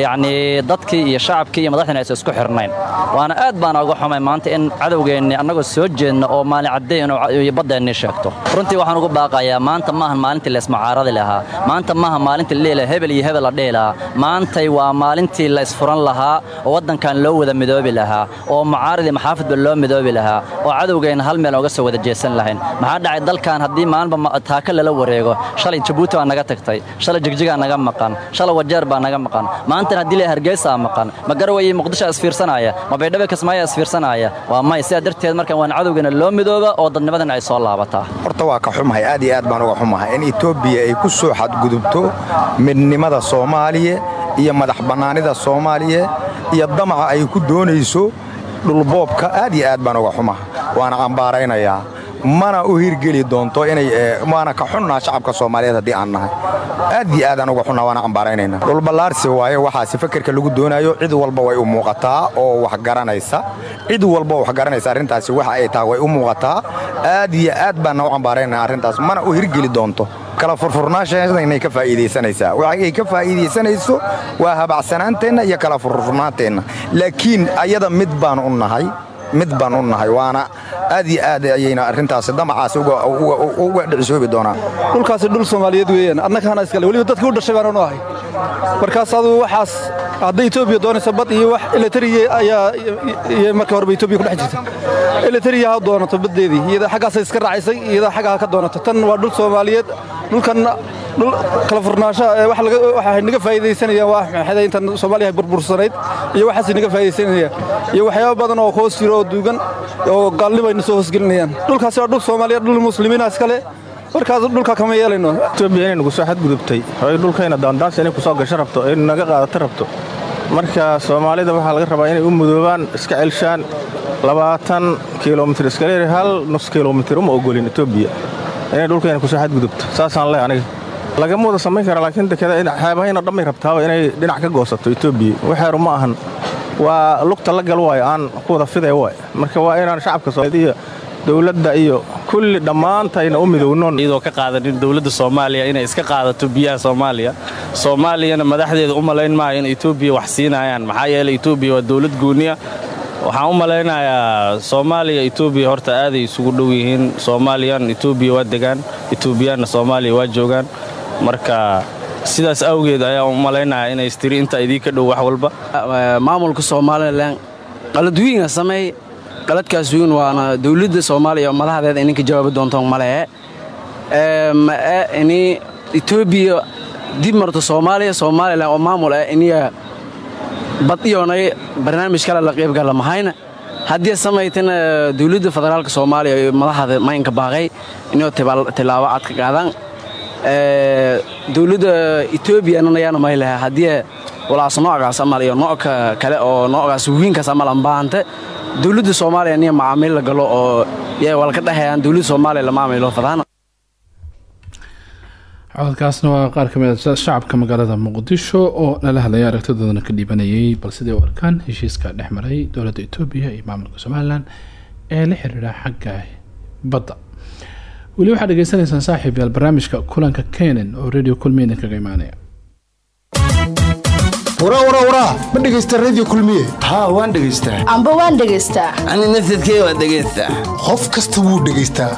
yacni dadkii iyo shacabkii iyo madaxdeenni aysan isku xirnayn. Waana aad baan uga xumay maanta in cadowgeenni annagoo soo jeedno oo maalin cadday inuu baddeenni sheegto. Runtii waxaan ugu baaqayaa maanta maahan maalintii laysmucaaradi lahaa. Maanta maaha maalintii la dhihi hebel iyo hebel la dhihi lahaa waa maalintii la isfuran lahaa oo waddankan loo wada midoobi lahaa oo mucaaradii maxaafidba loo midoobi lahaa oo cadowgeenna hal meel oga soo wada jeesan lahayn. Maxaa dhacay dalkan haddii maalinba taaka lala wareego. Shalay jabuuti baa naga tagtay. Shalay jigjigaa naga maqan. Shalay wajeer baa naga maqan. Maantana haddii la hargeysaa maqan. Ma garaweye muqdisho isfiirsanaya ma baydhabo kismaayo isfiirsanaya waa may. Sidaa darteed markan waan cadowgeena loo midooba oo dadnimadan ay soo laabataa horta waa ka xumahay aad iyo aad baan uga xumahay in etoobiya ay ku soo xadgudubto midnimada soomaaliya iyo madax bannaanida soomaaliya iyo damaca ay ku doonayso dhulboobka aad iyo aad baan uga xumaha waana cambaaraynayaa mana u hirgeli doonto inay waana ka xunnaa shacabka soomaaliyeed haddii aan nahay. Aad iyo aadaan uga xunnaa waana cambaaraynayna dhulballaarsi waaye waxaasi fakerka lagu doonayo cid walba way u muuqataa oo wax garanaysa. Cid walba oo wax garanaysa arrintaasi waxa ay tahay way u muuqataa. Aad iyo aad baanna u cambaaraynaa arrintaas. Mana u hirgeli doonto. Kala furfurnaashaynay ka faa'iidaysanaysaa. Waxa ay ka faa'iidaysanayso waa habacsanaanteenna iyo kala furfurnaanteenna. Laakiin ayada mid baan u nahay mid baan u nahay waana aad iyo aad ayayna arrintaasi damacaasi uga dhicisoobi doonaan. Dhulkaasi dhul soomaaliyeed weeyaan annagana iskale weliba dadkii u dhashay baan u ahay markaas aduu waxaas hadday etoobiya doonayso bad iyo wax eletriya ayaa iyo marka horeba etoobiya ku dhex jirta. Eletriya ha doonato baddeedii iyada xaggaasay iska raacaysay iyada xagga ha ka doonato. Tan waa dhul soomaaliyeed. Dhulkan dhul kala furnaashaha waxay naga faa'iidaysanayaan waa maxay intan soomaaliya burbursanayd iyo waxaasay naga faa'iidaysanayaan iyo waxyaabo badan oo hoos jiro oo duugan oo gaalnibayna soo hoosgelinayaan dhulkaasi waa dhul soomaaliyeed dhul muslimiina iskale markaas dhulka kama yeelayno. Etoobiya inay nagu soo xadgudubtay. Oy dhulkayna daandaansi inay ku soo gasho rabto ay naga qaadato rabto. Marka soomaalida waxaa laga rabaa inay u mudoobaan iska celshaan labaatan kilomitir iskaleeri hal nus kilomitir uma ogolin etoobiya inay dhulkayna ku soo xadgudubto. Saasaan leh aniga lagama wada samayn kara laakiin xeebahayna dhammay rabtaaba inay dhinac ka goosato etoobiya waxeeru ma ahan. Waa lugta la gal waayo aan ku wada fiday waay marka waa inaan shacabka soomaaliyeed iyo dowladda iyo kulli dhammaantayna u midownoon. Iyadoo ka qaadanin dowladda soomaaliya inay iska qaadato biyaha soomaaliya. Soomaaliyana madaxdeeda u malayn maayo in etoobiya wax siinayaan. Maxaa yeeley etoobiya waa dowlad gooniya waxaan u malaynayaa soomaaliya etoobiya horta aaday isugu dhow yihiin. Soomaaliyan etoobiya waa degaan. Etoobiyaanna soomaaliya waa joogaan marka sidaas awgeed ayaan u malaynayaa inay istiri inta idiinka dhow wax walba. Maamulka somalilan qaladwiina sameey qaladkaas weyn waana dowladda soomaaliya madaxdeeda ininka jawaabi doonto malee mae ini etoobiya dib marto soomaaliya somalilan oo maamul ah iniya bad iyoonay barnaamij kale la qaybgala mahayna haddii samaytana dowladda federaalka soomaaliya iyo madaxda maynka baaqay inuu tilaabo cad ka qaadaan dowladda etoobiyana ayaana maylaha haddii walaas noocaas amal iyo nooca kale oo noocaas wiinkaas amal ambaahante dowladda soomaaliya niya macaamiil la galo oo yay walka dhexeeyaan dowladda soomaaliya la macaamilo fadaan cododkaasna waa qaar ka mid a shacabka magaalada muqdisho oo nala hadlaya aragtidoodana ka dhiibanayay bal siday u arkaan? Heshiiska dhex maray dowladda etoobiya iyo maamulka somalilan ee la xiriira xagga badda weli waxaad dhegeysanaysaan saaxiib yaal barnaamijka kulanka kenen oo radio kulmiya kaga imaanaya. Waraawaraawara ma dhegaysta radio kulmiye haa waan dhegaystaa amba waan dhegaystaa ani nafsadkee waan dhegaystaa qof kasta wuu dhegaystaa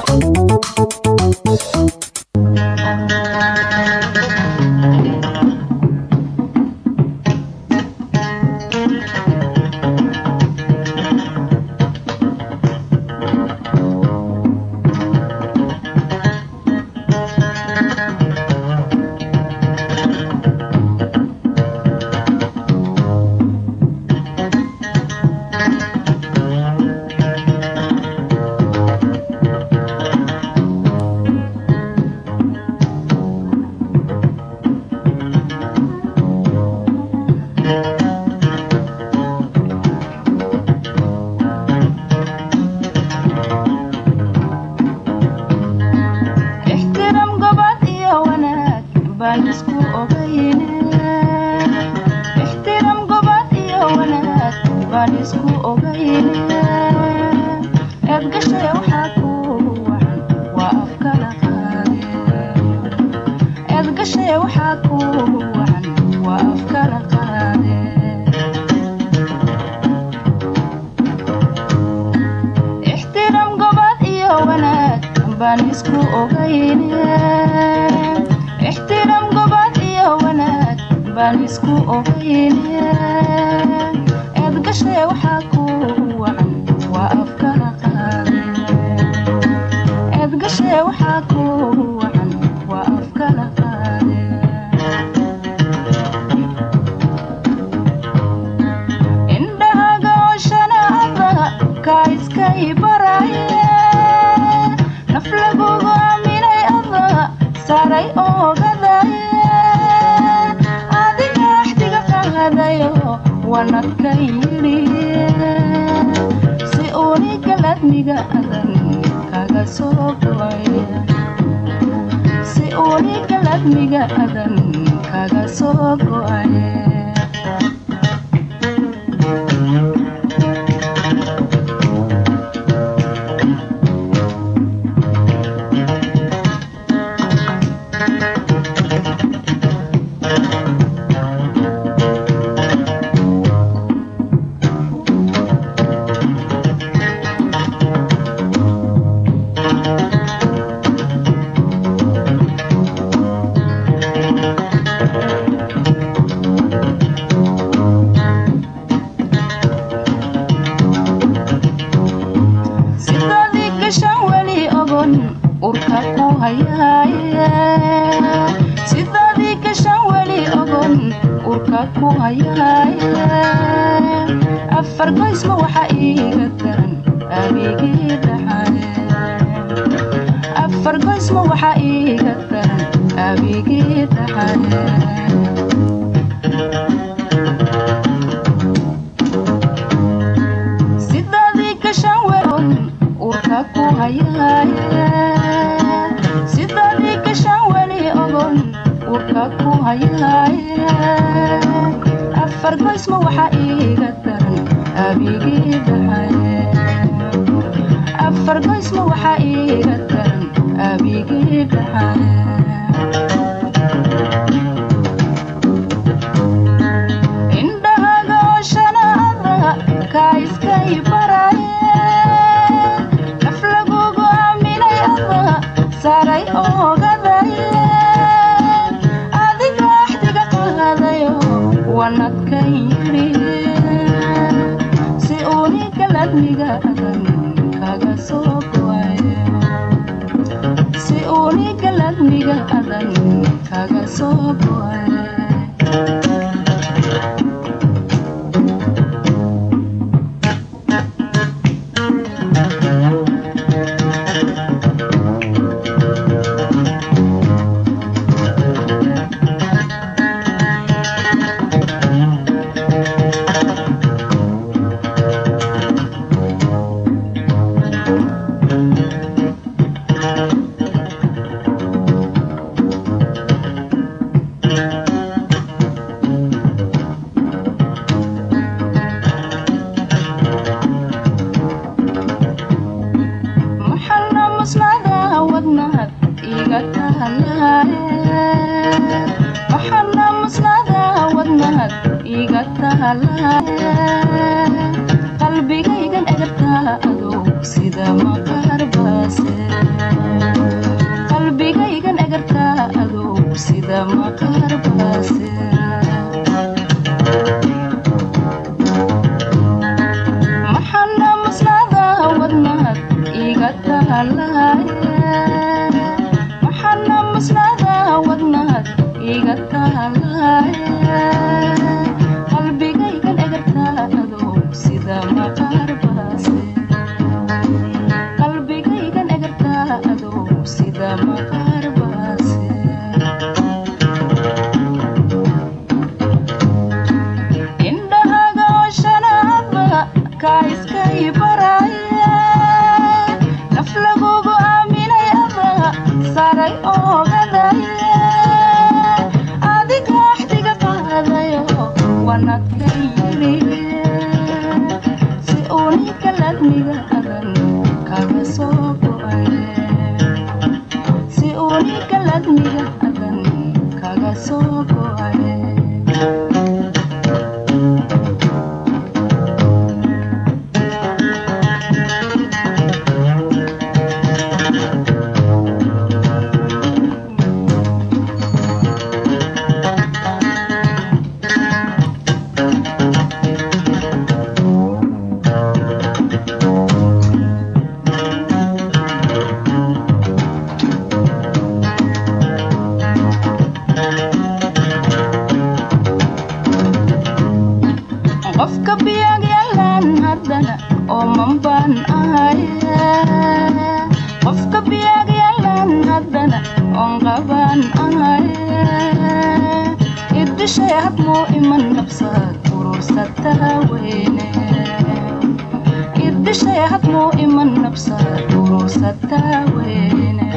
wadana oo mambaan ahay qofka biyaagyaalan haddana oon qabaan ahay ibdishay had loo iman nabsad urursataa weyne ibdishay had loo iman nabsad urursataa weyne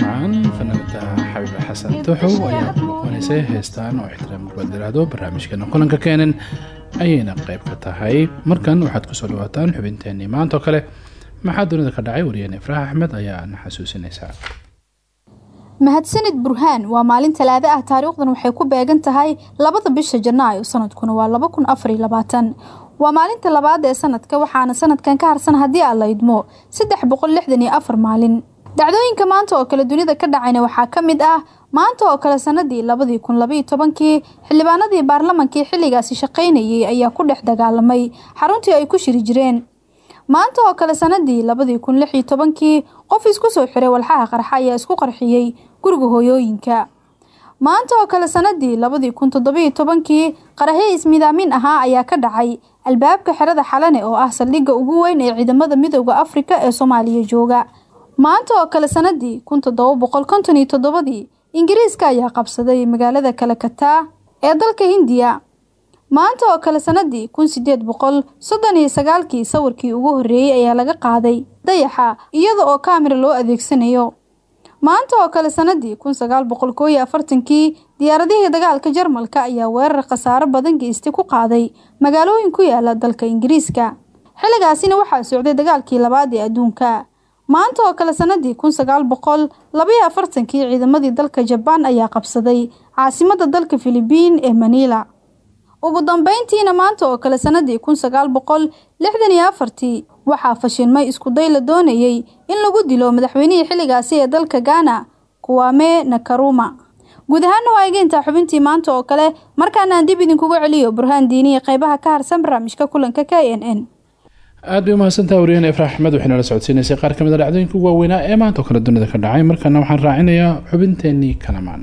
macaan fanaanada xabiibe xasan tuxow ayaa kuwanaysay heestaan oo ixtiraam gubad yiraahdo barnaamijkeena kulanka keenan ayayna qayb ka tahay. Markan waxaad ku soo dhawaataan xubinteenii maanta oo kale. Maxaa dunida ka dhacay? Wariyeen ifraax axmed ayaana xasuusinaysaa mahadsanid burhaan waa maalin talaado ah. Taariikhdan waxay ku beegan tahay labada bisha janaayo sanadkuna waa laba kun afariyo labaatan. Waa maalinta labaad ee sanadka waxaana sanadkan ka harsan haddii aan la idmo saddex boqol afar maalin. Dhacdooyinka maanta oo kale dunida ka dhacayna waxaa ka mid ah maanta oo kale sanadii labadii kun labaiyo tobankii xildhibaanadii baarlamankii xilligaasi shaqaynayay ayaa ku dhex dagaalamay. Xaruntii ay ku shiri jireen maanta oo kale sanadii labadii kun lix tobankii qof isku soo xiray walxaha qarxa ayaa isku qarxiyey guriga hooyooyinka. Maanta oo kale sanadii labadii kun toddobiyo tobankii qaraxyo ismidaamin ahaa ayaa ka dhacay albaabka xerada xalane oo ah saldhigga ugu weyn ee ciidamada midooda afrika ee soomaaliya jooga. Maanta oo kale sanadii kun toddoba boqol konton iyo toddobadii ingiriiska ayaa qabsaday magaalada kalakataa ee dalka hindiya maanta oo kale sanadii kun sideed boqol soddon iyo sagaalkii sawirkii ugu horreeyey ayaa laga qaaday dayaxa iyada oo kaamira loo adeegsanayo. Maanta oo kale sanadii kun sagaal boqol koo afartankii diyaaradihii dagaalka jarmalka ayaa weerar khasaaro badan geystay ku qaaday magaalooyin ku yaalla dalka ingiriiska. Xilligaasina waxaa socday dagaalkii labaad ee adduunka. Maanta oo kale sanadii kun sagaal boqol labaiyo ciidamadii dalka jabaan ayaa qabsaday caasimadda dalka filibiin ee manila ugu dambeyntiina maanta oo kale sanadii kun sagaal waxaa fashilmay iskuday la doonayey in lagu dilo madaxweynihii xilligaasi ee dalka gaana kuwaame nakaruma guud ahaana waa egeyntaa xubintii maanta oo kale markaana aan dib idinkuga celiyo burhaan diiniya qeybaha ka harsan barnaamijka kulanka k n n. Aad bay umahadsantaha wariyeen ifraax axmed waxayna la socodsiinaysay qaar ka mid a dhacdooyinka ugu waaweynaa ee maanta oo kale dunida ka dhacay. Markana waxaan raacinayaa xubinteenii kalamaan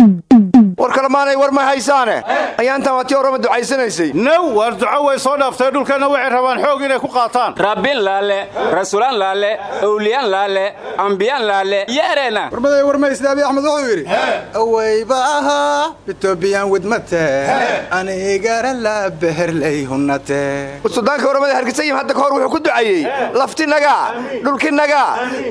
war kalamaanay war ma haysaane? Ayaantan waa tii horema ducaysanaysay now waar duco way soo dhaaftay. Dhulkeenna waxay rabaan xoog inay ku qaataan. Rabbin laale rasuulaan laale owliyaan laale ambiyaan laale yeereena warmaday warmaysid abi axmed wuxuu yidhi aweyba ahaa etobiyan widmate anigara la beherlay hunnate. Sudaanka warmada hargisayim hadda kahor wuxuu ku duceeyey laftinaga dhulkinaga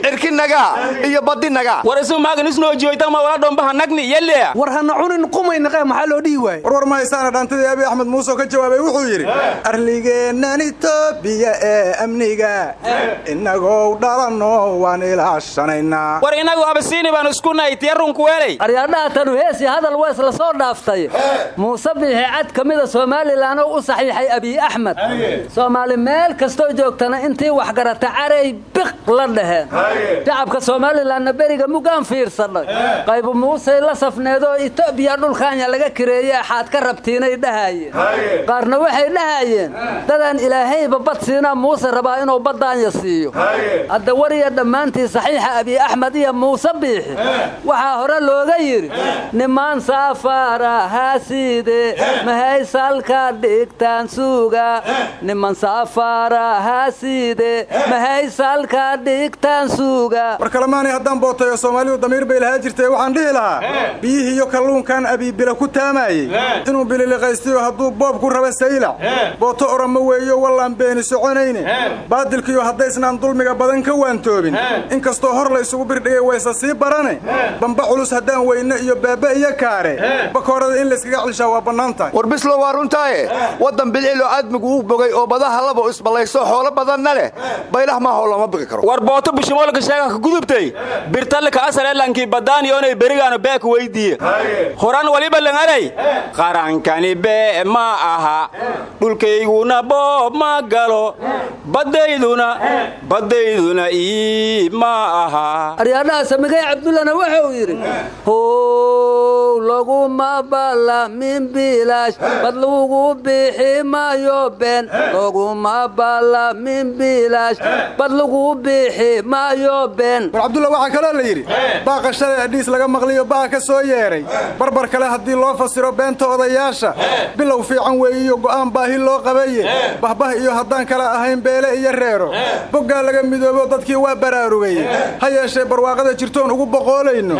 cirkinaga iyo badinaga war isu maaganisnoojiyoytama wala dhombaha nagni yelle. War hana cunin qumaynaqe maxaa loo dhihi waayey? War war ma haysaana dhaantadii abi axmed muuse oo ka jawaabay wuxuu yidhi arligeennan itoobiya ee amniga inagoo dhalanno waan ilaashanaynaa war inagu abasiini baan isku nahay tiyarunku weelay. Aryaadhaha tanu heesi hadal wees la soo dhaaftay. Muuse biixi cad ka mida somalilan oo u saxiixay abiy axmed. Soomaali meel kastoo joogtana intii wax garata caray biq la dhaheen. Shacabka somalilanna beriga mugaan fiirsanay qaybu muusey la safneedoo itoobiya dhulkaanya laga kireeye axaad ka rabtiinay dhahayeen qaarna waxay dhahayeen dadaan ilaahayba bad siinaa muuse rabaa inuu baddaanya siiyo. Hadda wariya dhammaantii saxiixa abiy axmed iyo muuse biixi waxaa hore looga yidhi nimaan saafara haasiide mahaysalka dhigtaan suuga. Niman saafara haasiide mahaysalka dhigtaan suuga. War kalamaanay haddaan bootayo soomaalidu damiir bay lahaa jirtay waxaan dhihi lahaa biyihii iyo kalluunkan abiibila ku taamayey inuu bililiqaystiyo hadduu boob ku raba saylac booto orama weeyo wallaan beeni soconayne. Baadilkiyo haddaysnaan dulmiga badan ka waantoobin. Inkastoo hor la isugu birdhigay wayse sii barane. Bamba culus haddaan weyne iyo baaba iyo kaare. Bakoorada in layskaga celshaa waa bannaan tahay. War bislo waa runtaaye. Waddan bilciloo aadmigu u bogay oo badaha laba isballayso xoolo badanna leh. Baylah maaho lama bigi karo. War booto bishimoolka sheega ka gudubtay. Birtallika asaleelankii badaaniyoonay berigaana beeka weydiiye horan waliba langanay qara dhankani bee ma aha. Dhulkayguna boob ma galo. Baddayduna baddayduna ii ma aha. Aryaadhaha samigay cabdullana wuxuu yidhi how laguma ballamin bilaash bad lagu bixi maayo been. Laguma ballamin bilaash bad lagu bixi maayo been. War cabdulla waxaa kaloo la yidhi baaqa shalay adhiis laga maqliyo baa ka soo yeedhay barbar kale haddii loo fasiro beenta odayaasha bilow fiican weeyiyo go'aan baahi loo qabaye. Bahbah iyo haddaan kala ahayn beele iyo reero. Boggaa laga midoobo dadkii waa baraarugayey ha yeeshee barwaaqada jirtoon ugu boqoolayno.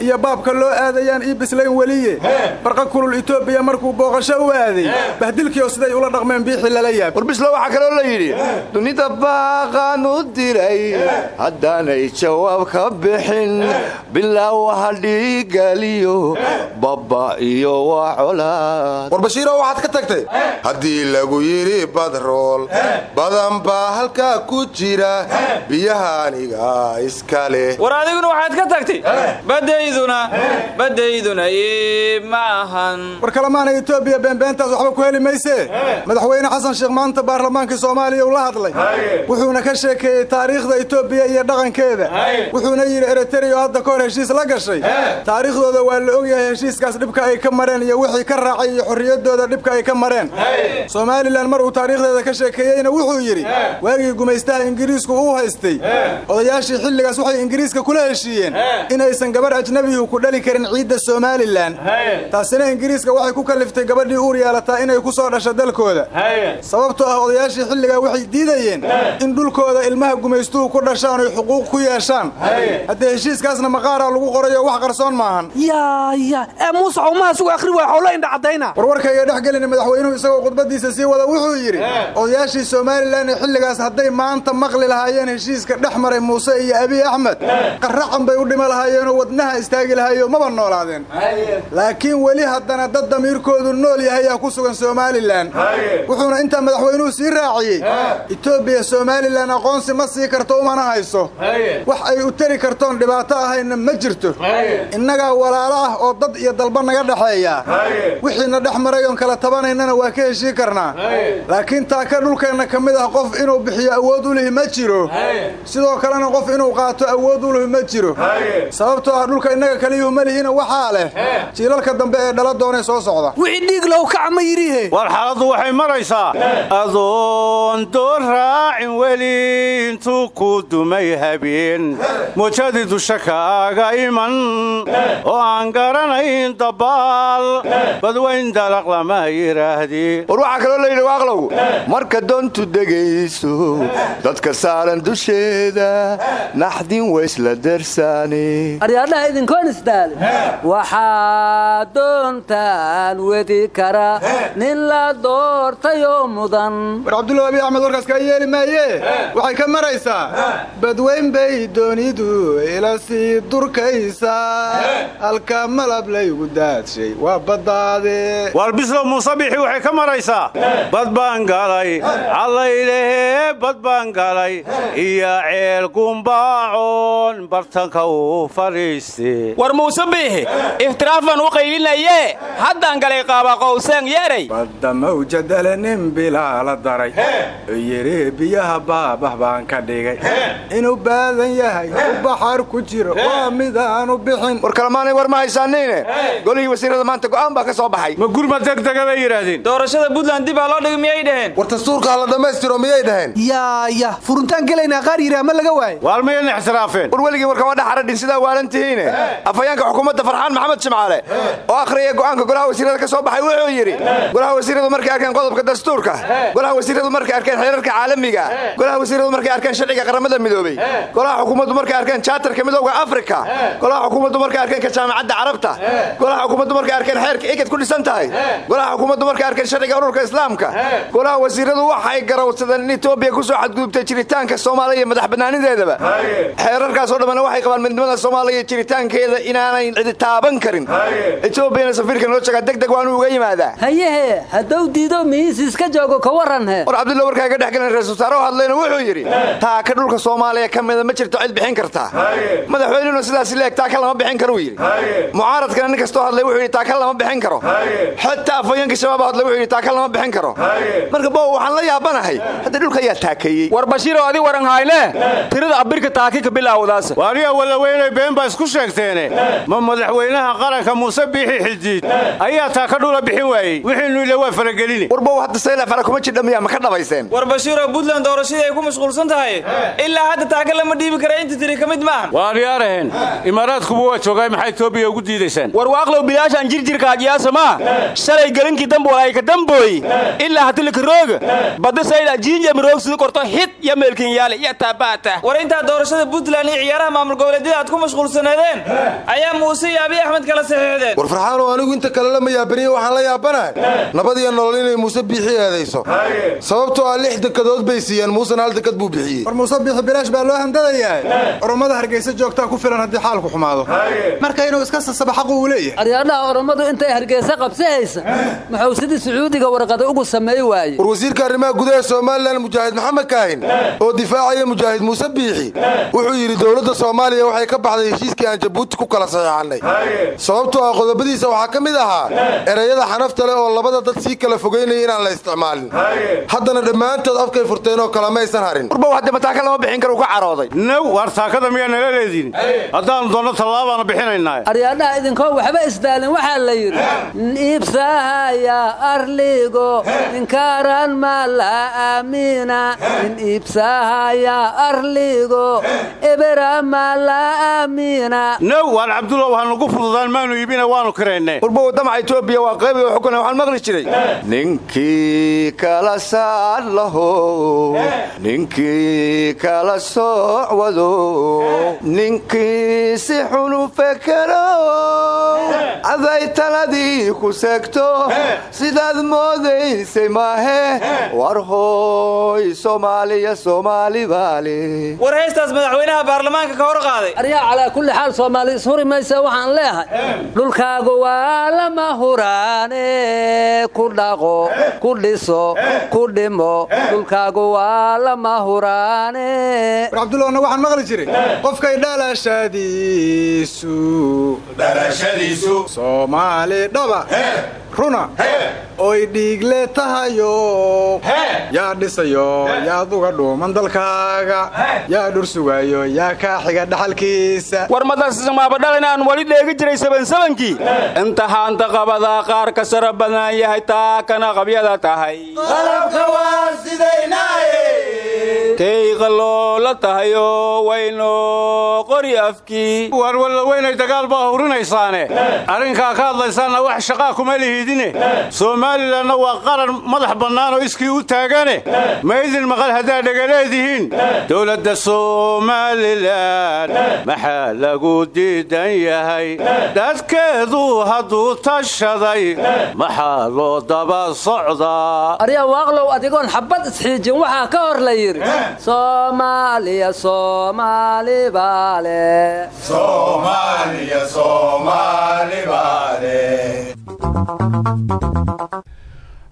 Iyo baabka loo aadayaan ii bislayn weliye. Barqa kulul itoobiya markuu booqasho u aaday. Bahdilkiio siday ula dhaqmeen biixi lala yaab. Warbislo waxaa kaloo la yidhi dunida baaqaan u diray haddaanay jawaab ka bixin bilaaw ha dhiigaliyo baba iyo waa colaad. War bashiiro waxaad ka tagtay? Haddii lagu yidhi badrool badan baa halkaa ku jira. Biyaha aniga iska leh. War adiguna waxaad ka tagtay? Badayduna badayduna ma ahan. War etoobiya beenbeentaas waxba ku heli maysee madaxweyne xasan sheekh maanta baarlamaankii soomaaliya uu la hadlay. Wuxuuna ka sheekeeyey taariikhda etoobiya iyo dhaqankeeda. Wuxuuna yidhi eritreya oo hadda ka hor heshiis la gashay. Taariikhdooda waa la ogyahay heshiiskaas dhibka ay ka mareen iyo wixii ka raacay iyo xorriyaddooda dhibka ay ka mareen. Somalilan mar uu taariikhdeeda ka sheekeeyeyna wuxuu yidhi waagii gumaystaha ingiriisku uu haystay. Odayaashii xilligaas waxay ingiriiska kula heshiiyeen inaysan gabarh ajnabihu ku dhali karin ciidda somalilan taasina ingiriiska waxay ku kaliftay gabadhii uur yeelataa inay ku soo dhasho dalkooda. Sababtoo ah odayaashii xilligaa waxay diidayeen in dhulkooda ilmaha gumaystuhu ku dhashaan oy xuquuq ku yeeshaan. Haddee heshiiskaasna maqaaraa lagu qorayo wax qarsoon maahan ee muuse xawmaha sugu akhri waa xowlo indha caddayna. Warwarkayga dhex gelina madaxweynuhu isagoo khudbadiisa sii wada wuxuu yidhi odayaashii somalilan ee xilligaas hadday maanta maqli lahaayeen heshiiska dhex maray muuse iyo abiy axmed qarracan bay u dhima lahaayeenoo wadnaha istaagi lahaayo maba noolaadeen. Laakiin weli haddana dad damiirkoodu nool yahayaa ku sugan somalilan wuxuuna intaa madaxweynuhu sii raaciyey etoobiya somalilan aqoonsi ma sii karto umana hayso. Wax ay u tari kartoon dhibaato ahayna ma jirto. Innagaa walaalo ah oo dad iyo dalba naga dhexeeya wixiina dhex maray oon kala tabanaynana waa ka heshii karnaa. Laakiin taaka dhulkeenna ka mid ah qof inuu bixiyo awood u lihi ma jiro. Sidoo kalena qof inuu qaato awood u lihi ma jiro. Sababtoo ah dhulka innaga kaliyuhu ma lihina waxaa leh. Jiilalka dambe ee dhala doonee soo socda. Wixii dhiig low kaca ma yidhihe war xaaladdu waxay maraysaa. Adoon door raacin weli intuu ku dumay habeen. Mujadi dusha kaaga iman. Oo aan garanayn dabaal badwayn dalaq lama yidhaahdii war waxaa kaloo layidhi waaqlow marka doontu degayso dadka saaran dusheeda naxdin waysla darsaane aryaadhaha idinkoon isdaali waxaa doontaan wedi kara nin la doortayoo mudan. War cabdulla abiy axmed warkaas kaa yeeli maayee waxay ka maraysaa? Badweyn bay doonidu ila sii durkaysaa. Halka malab laygu daadshay. Waa baddaade war bislow muuse bixi waxay ka maraysaa. Bad baan galay. Callaydhahee bad baan galay. Iyo ceel gumbaacoon bartanka uu fadhiiste war muuse biixi iftiraafan u qaylinayee haddaan galay qaaba qowseen yeeray. Badda mawjadale nin bilaa la daray. Yidhi biyaha baabah baan ka dhigay. Inuu baadan yahay u baxar ku jiro. Waa midaanu bixin. War kalemaanay war ma haysaaniine golihii wasiirada maanta go'aan baa ka soo baxay. Ma gurma degdega bay yidhaahdeen. Doorashada buntland dib aa loo dhigi miyay dhaheen? War dastuurka la dhammaystiro miyay dhaheen? Yaaya furuntaan gelaynaa qaar yidhi ama laga waayo. Waalmayana ixtiraafeen. War weligii warkama dhex aradhin sidaa waalan tihiine afhayeenka xukuumadda farxaan maxamed jimcaale oo akhriyaya go'aanka golaha wasiirada ka soo baxay wuxuu yidhi golaha wasiiradu markay arkeen qodobka dastuurka golaha wasiiradu markay arkeen xeerarka caalamiga golaha wasiiradu markay arkeen sharciga qaramada midoobey golaha xukuumaddu markay arkeen jaatarka midowga afrika golaha xukuumaddu markay arkeen ka jaamacadda carabta golaha xukuumaddu markay arkeen xeerka igad ku dhisan tahay. Golaha xukuumaddu markay arkeen sharciga ururka islaamka. Golaha wasiiradu waxay garawsadeen in etoobiya ku soo xadgudubtay jiritaanka soomaaliya iyo madax bannaanideedaba. Xeerarkaasoo dhammana waxay qabaan midnimada soomaaliya iyo jiritaankeeda inaanay cidi taaban karin. Etoobiyana safiirka noo jegaa deg deg uga yimaadaa. Hayehe haye hadduu diido mihiis iska joogo ka waran he. War cabdulla warkaaga dhex galan ra'isul wasaare hadlayna wuxuu yidhi taaka dhulka soomaaliya ka mida ma jirto cid bixin kartaa. Madaxweynuna sidaas leeg taaka lama bixin karo yidhi. Mucaaradkana nin kastoo hadlay wuxuu yidhi taaka lama bixin karo. Xataa afhayeenka shabaab hadlay wuxuu yidhi taaka lama bixin karo. Marka bow waxaan la yaabanahay. Hadda dhulka ayaa taakeeyey war bashiiro adi waran hayne tirada abirka taaki ka bilaawdaas waaniga walaweynay been baa isku sheegteene. Ma madaxweynaha qaranka muuse biixi xildiid ayaa taaka dhula bixin waayey. Wixiinu ile waa farageline warbow hadda sayla fara kuma jidha ma ka dhabayseen? War bashiiro buntland doorashadii ay ku mashquulsan tahay ilaa hadda taaka lama dhiibi kara inta tiri ka mid maahan. Waan yaaraheen imaaraadkuba waa joogaay maxay etoobiya ugu diidaysaan war waaqlow bilaashaan jirjirkaagiyaasama shalay gelinkii dambuwalayka dambooy ilaa hatilika rooga badda sayda jiinja maroog sida korto hid ya meelkin yaale ya taabaata. War intaa doorashada puntland iyo ciyaaraha maamul goboleedyada aad ku mashquulsanaadeen ayaa muuse iyo abiy axmed kala saxiixdeen war farxaanow anigu inta kale lama yaabaniye waxaan la yaabanahay. Nabad iyo nolol inay muuse biixi eedayso. Sababtoo ah lix dekadood bay siiyeen muusena hal dekad buu bixiyey. War muuse biixi bilaash baa loo handadayaa orommada hargeysa joogtaa ku filan haddii xaalku xumaado. Marka inuu iska sasaba xaqu uu leeyahay? Aryaadhaha orommadu intay hargeysa qabsahaysa muxuu sidii sacuudiga warqada ugu sameey waaye. War wasiirka arrimaha gudaha somalilan mujaahid maxamed kaahin oo difaacaya mujaahid muuse biixi wuxuu yidhi dowladda soomaaliya waxay ka baxday heshiiskii aan jabuuti ku kala saxiixannay. Sababtoo ah qodobadiisa waxaa ka mid ahaa erayada xanafta leh oo labada dad sii kala fogaynaya inaan la isticmaalin. Haddana dhammaantood afkay furteen oo kale maysan harin. Warbow hadda mataaka lama bixin karo ka carooday. Naw waar taakada miyaa nala leediin haddaannu doonno tallaabaana bixinaynaa aryaadhaha idinkoo waxba isdaalin waxaa la yidhi iibsahaya arligo inkaran ma la aamina in iibsahaya arligo ebera ma la aamina naw waar cabdulla waxaa nugu fududaan maanu iibina waanu kiraynne warbow damaca etoobiya waa qaybiga xukuna waxaan maqli jiray. Ninkii kala saar laho ninkii kala sooc wado ninkii si xunu fekero aday taladii ku segto sidaad moodaysay maahe war hooy soomaaliya soomaali baale war haystaas madaxweynaha baarlamaanka ka hor qaaday. Aryaa calaa kulli xaal soomaali ishuri maysa waxaan leehay dhulkaagu waa lama huraane. Ku dhaqo ku dhiso ku dhimo. Dhulkaagu waa lama huraane. War cabdullahna waxaan maqli jiray. Qofkay dhalashadiisu soomaali dhaba runa. Oy dhiigle tahayo. Yaa dhisayo yaad uga dhuuman dalkaaga yaa dhur sugayo yaa kaa xiga dhaxalkiisa. War madarsamaabadhalan aan wali dheegi jiray sabansabankii inta haanta qabadaa qaar ka sara badnaan yahay taa kana qabyada tahay. Tayqa loola tahayo wayno qori afkii waar wallaweynay dagaal baa hurinaysaane arrinkaa ka hadlaysaanna wax shaqaa kuma lihiidine somalilanna waa qaran madax bannaan oo iskii u taagane. Ma idin maqal haddaad dhegaleedihiin dowladda somalilan maxaa lagu diidan yahay? Dadkeedu hadduu tashaday maxaa loo daba socdaa? Aryaa waaqlow adigoon xabbad isxiijin waxaa ka hor la yidhi soomaaliya soomaali baale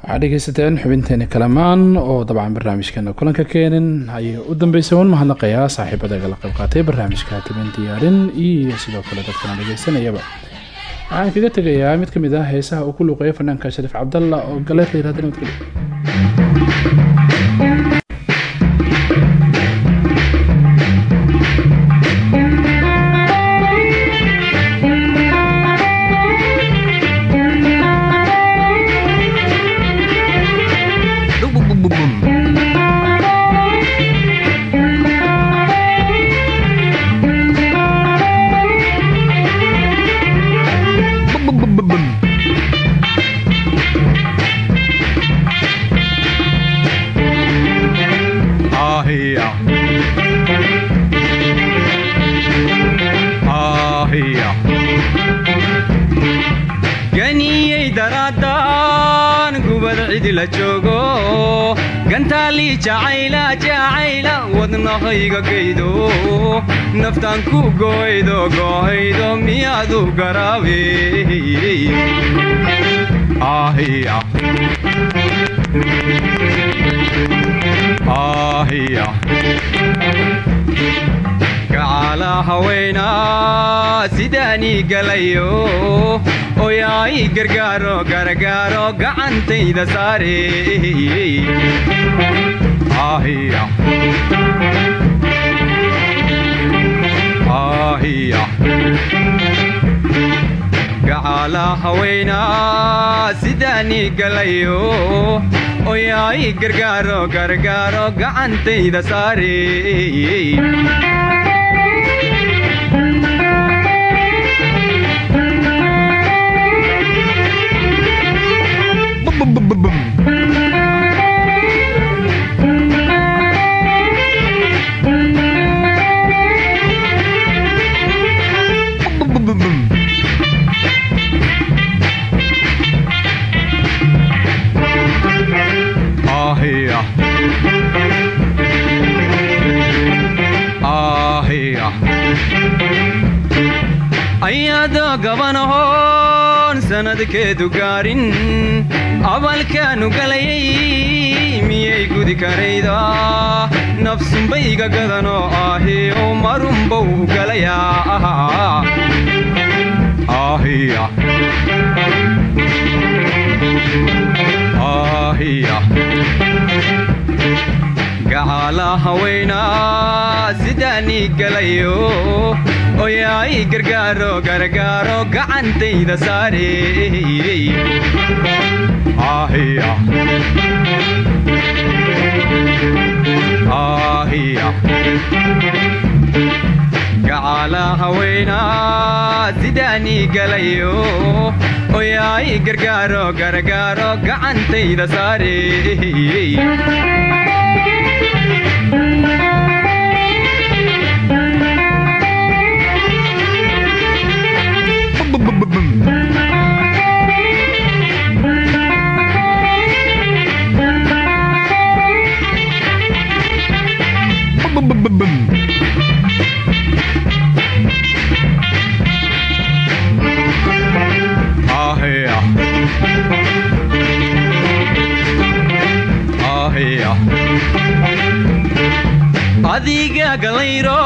waxaad dhegaysateen xubinteeni kalamaan oo dabcan barnaamijkeena kulanka keenin. Ayay u dambeysay waan mahadnaqayaa saaxiibada gala qayb qaatay barnaamijka tabin diyaarin iyo sidoo kale dadkana dhegaysanayaba waxaan kaga tegayaa mid ka mid ah heesaha uu ku luuqeeya fanaanka shariif cabdalla oo galeed la yirahda nabadgelyo wadnahayga geydo naftaan ku gooydo gooydo miyaadu garaabe Ahiya. Ahiya. gacala haweenaa sidaanii galayo oyaay gargaaro gargaaro gacantayda saare ahiya ahiya gacala haweenaa sidaanii galayo. Oyaay gargaaro gargaaro gacantayda saare sanadkeedu gaarin abalkaanu galayay miyay gudi karayda nafsunbayga gadanoo ahi oo marunbow galayaa gacala haweenaa sidaanii galayo oyaay gargaaro gargaaro gacantayda saare ahiya ahiya gacala haweenaa sidaanii galayo. Oyaay gargaaro gargaaro gacantayda saare adiga galayro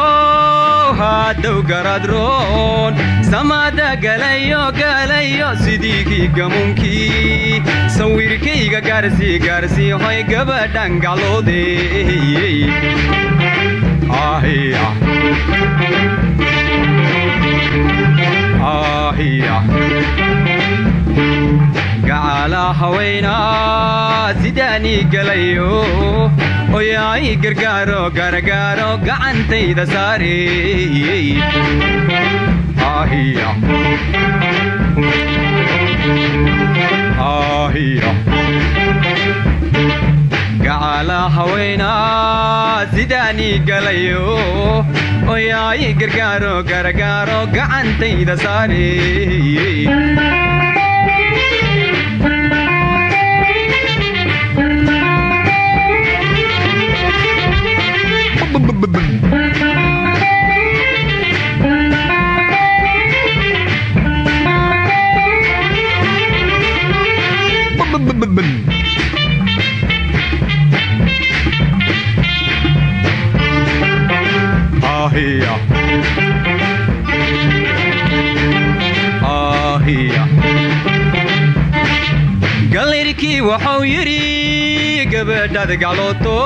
haddow garadroon samada galayo galayo sidiigii gamunkii sawirkayga gaarsii gaarsii hoy gabadhan gacloode ahiya ahiya gacala haweenaa sidaanii galayo oyaay gargaaro gargaaro gacantayda saare ahiya ahiya gacala haweenaa sidaanii galayo. Oyaay gargaaro gargaaro gacantayda saare Galayrkii waxau yidhi gabadhaad gaclooto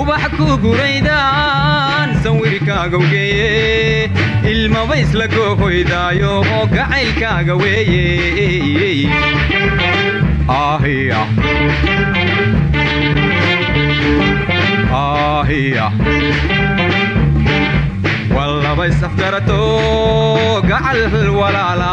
ubax ku guraydaan sawirkaaga geeye ilmaba isla goohoydaayo oo gacaylkaaga weeye wallaba isafgarato gacal walaala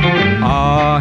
ah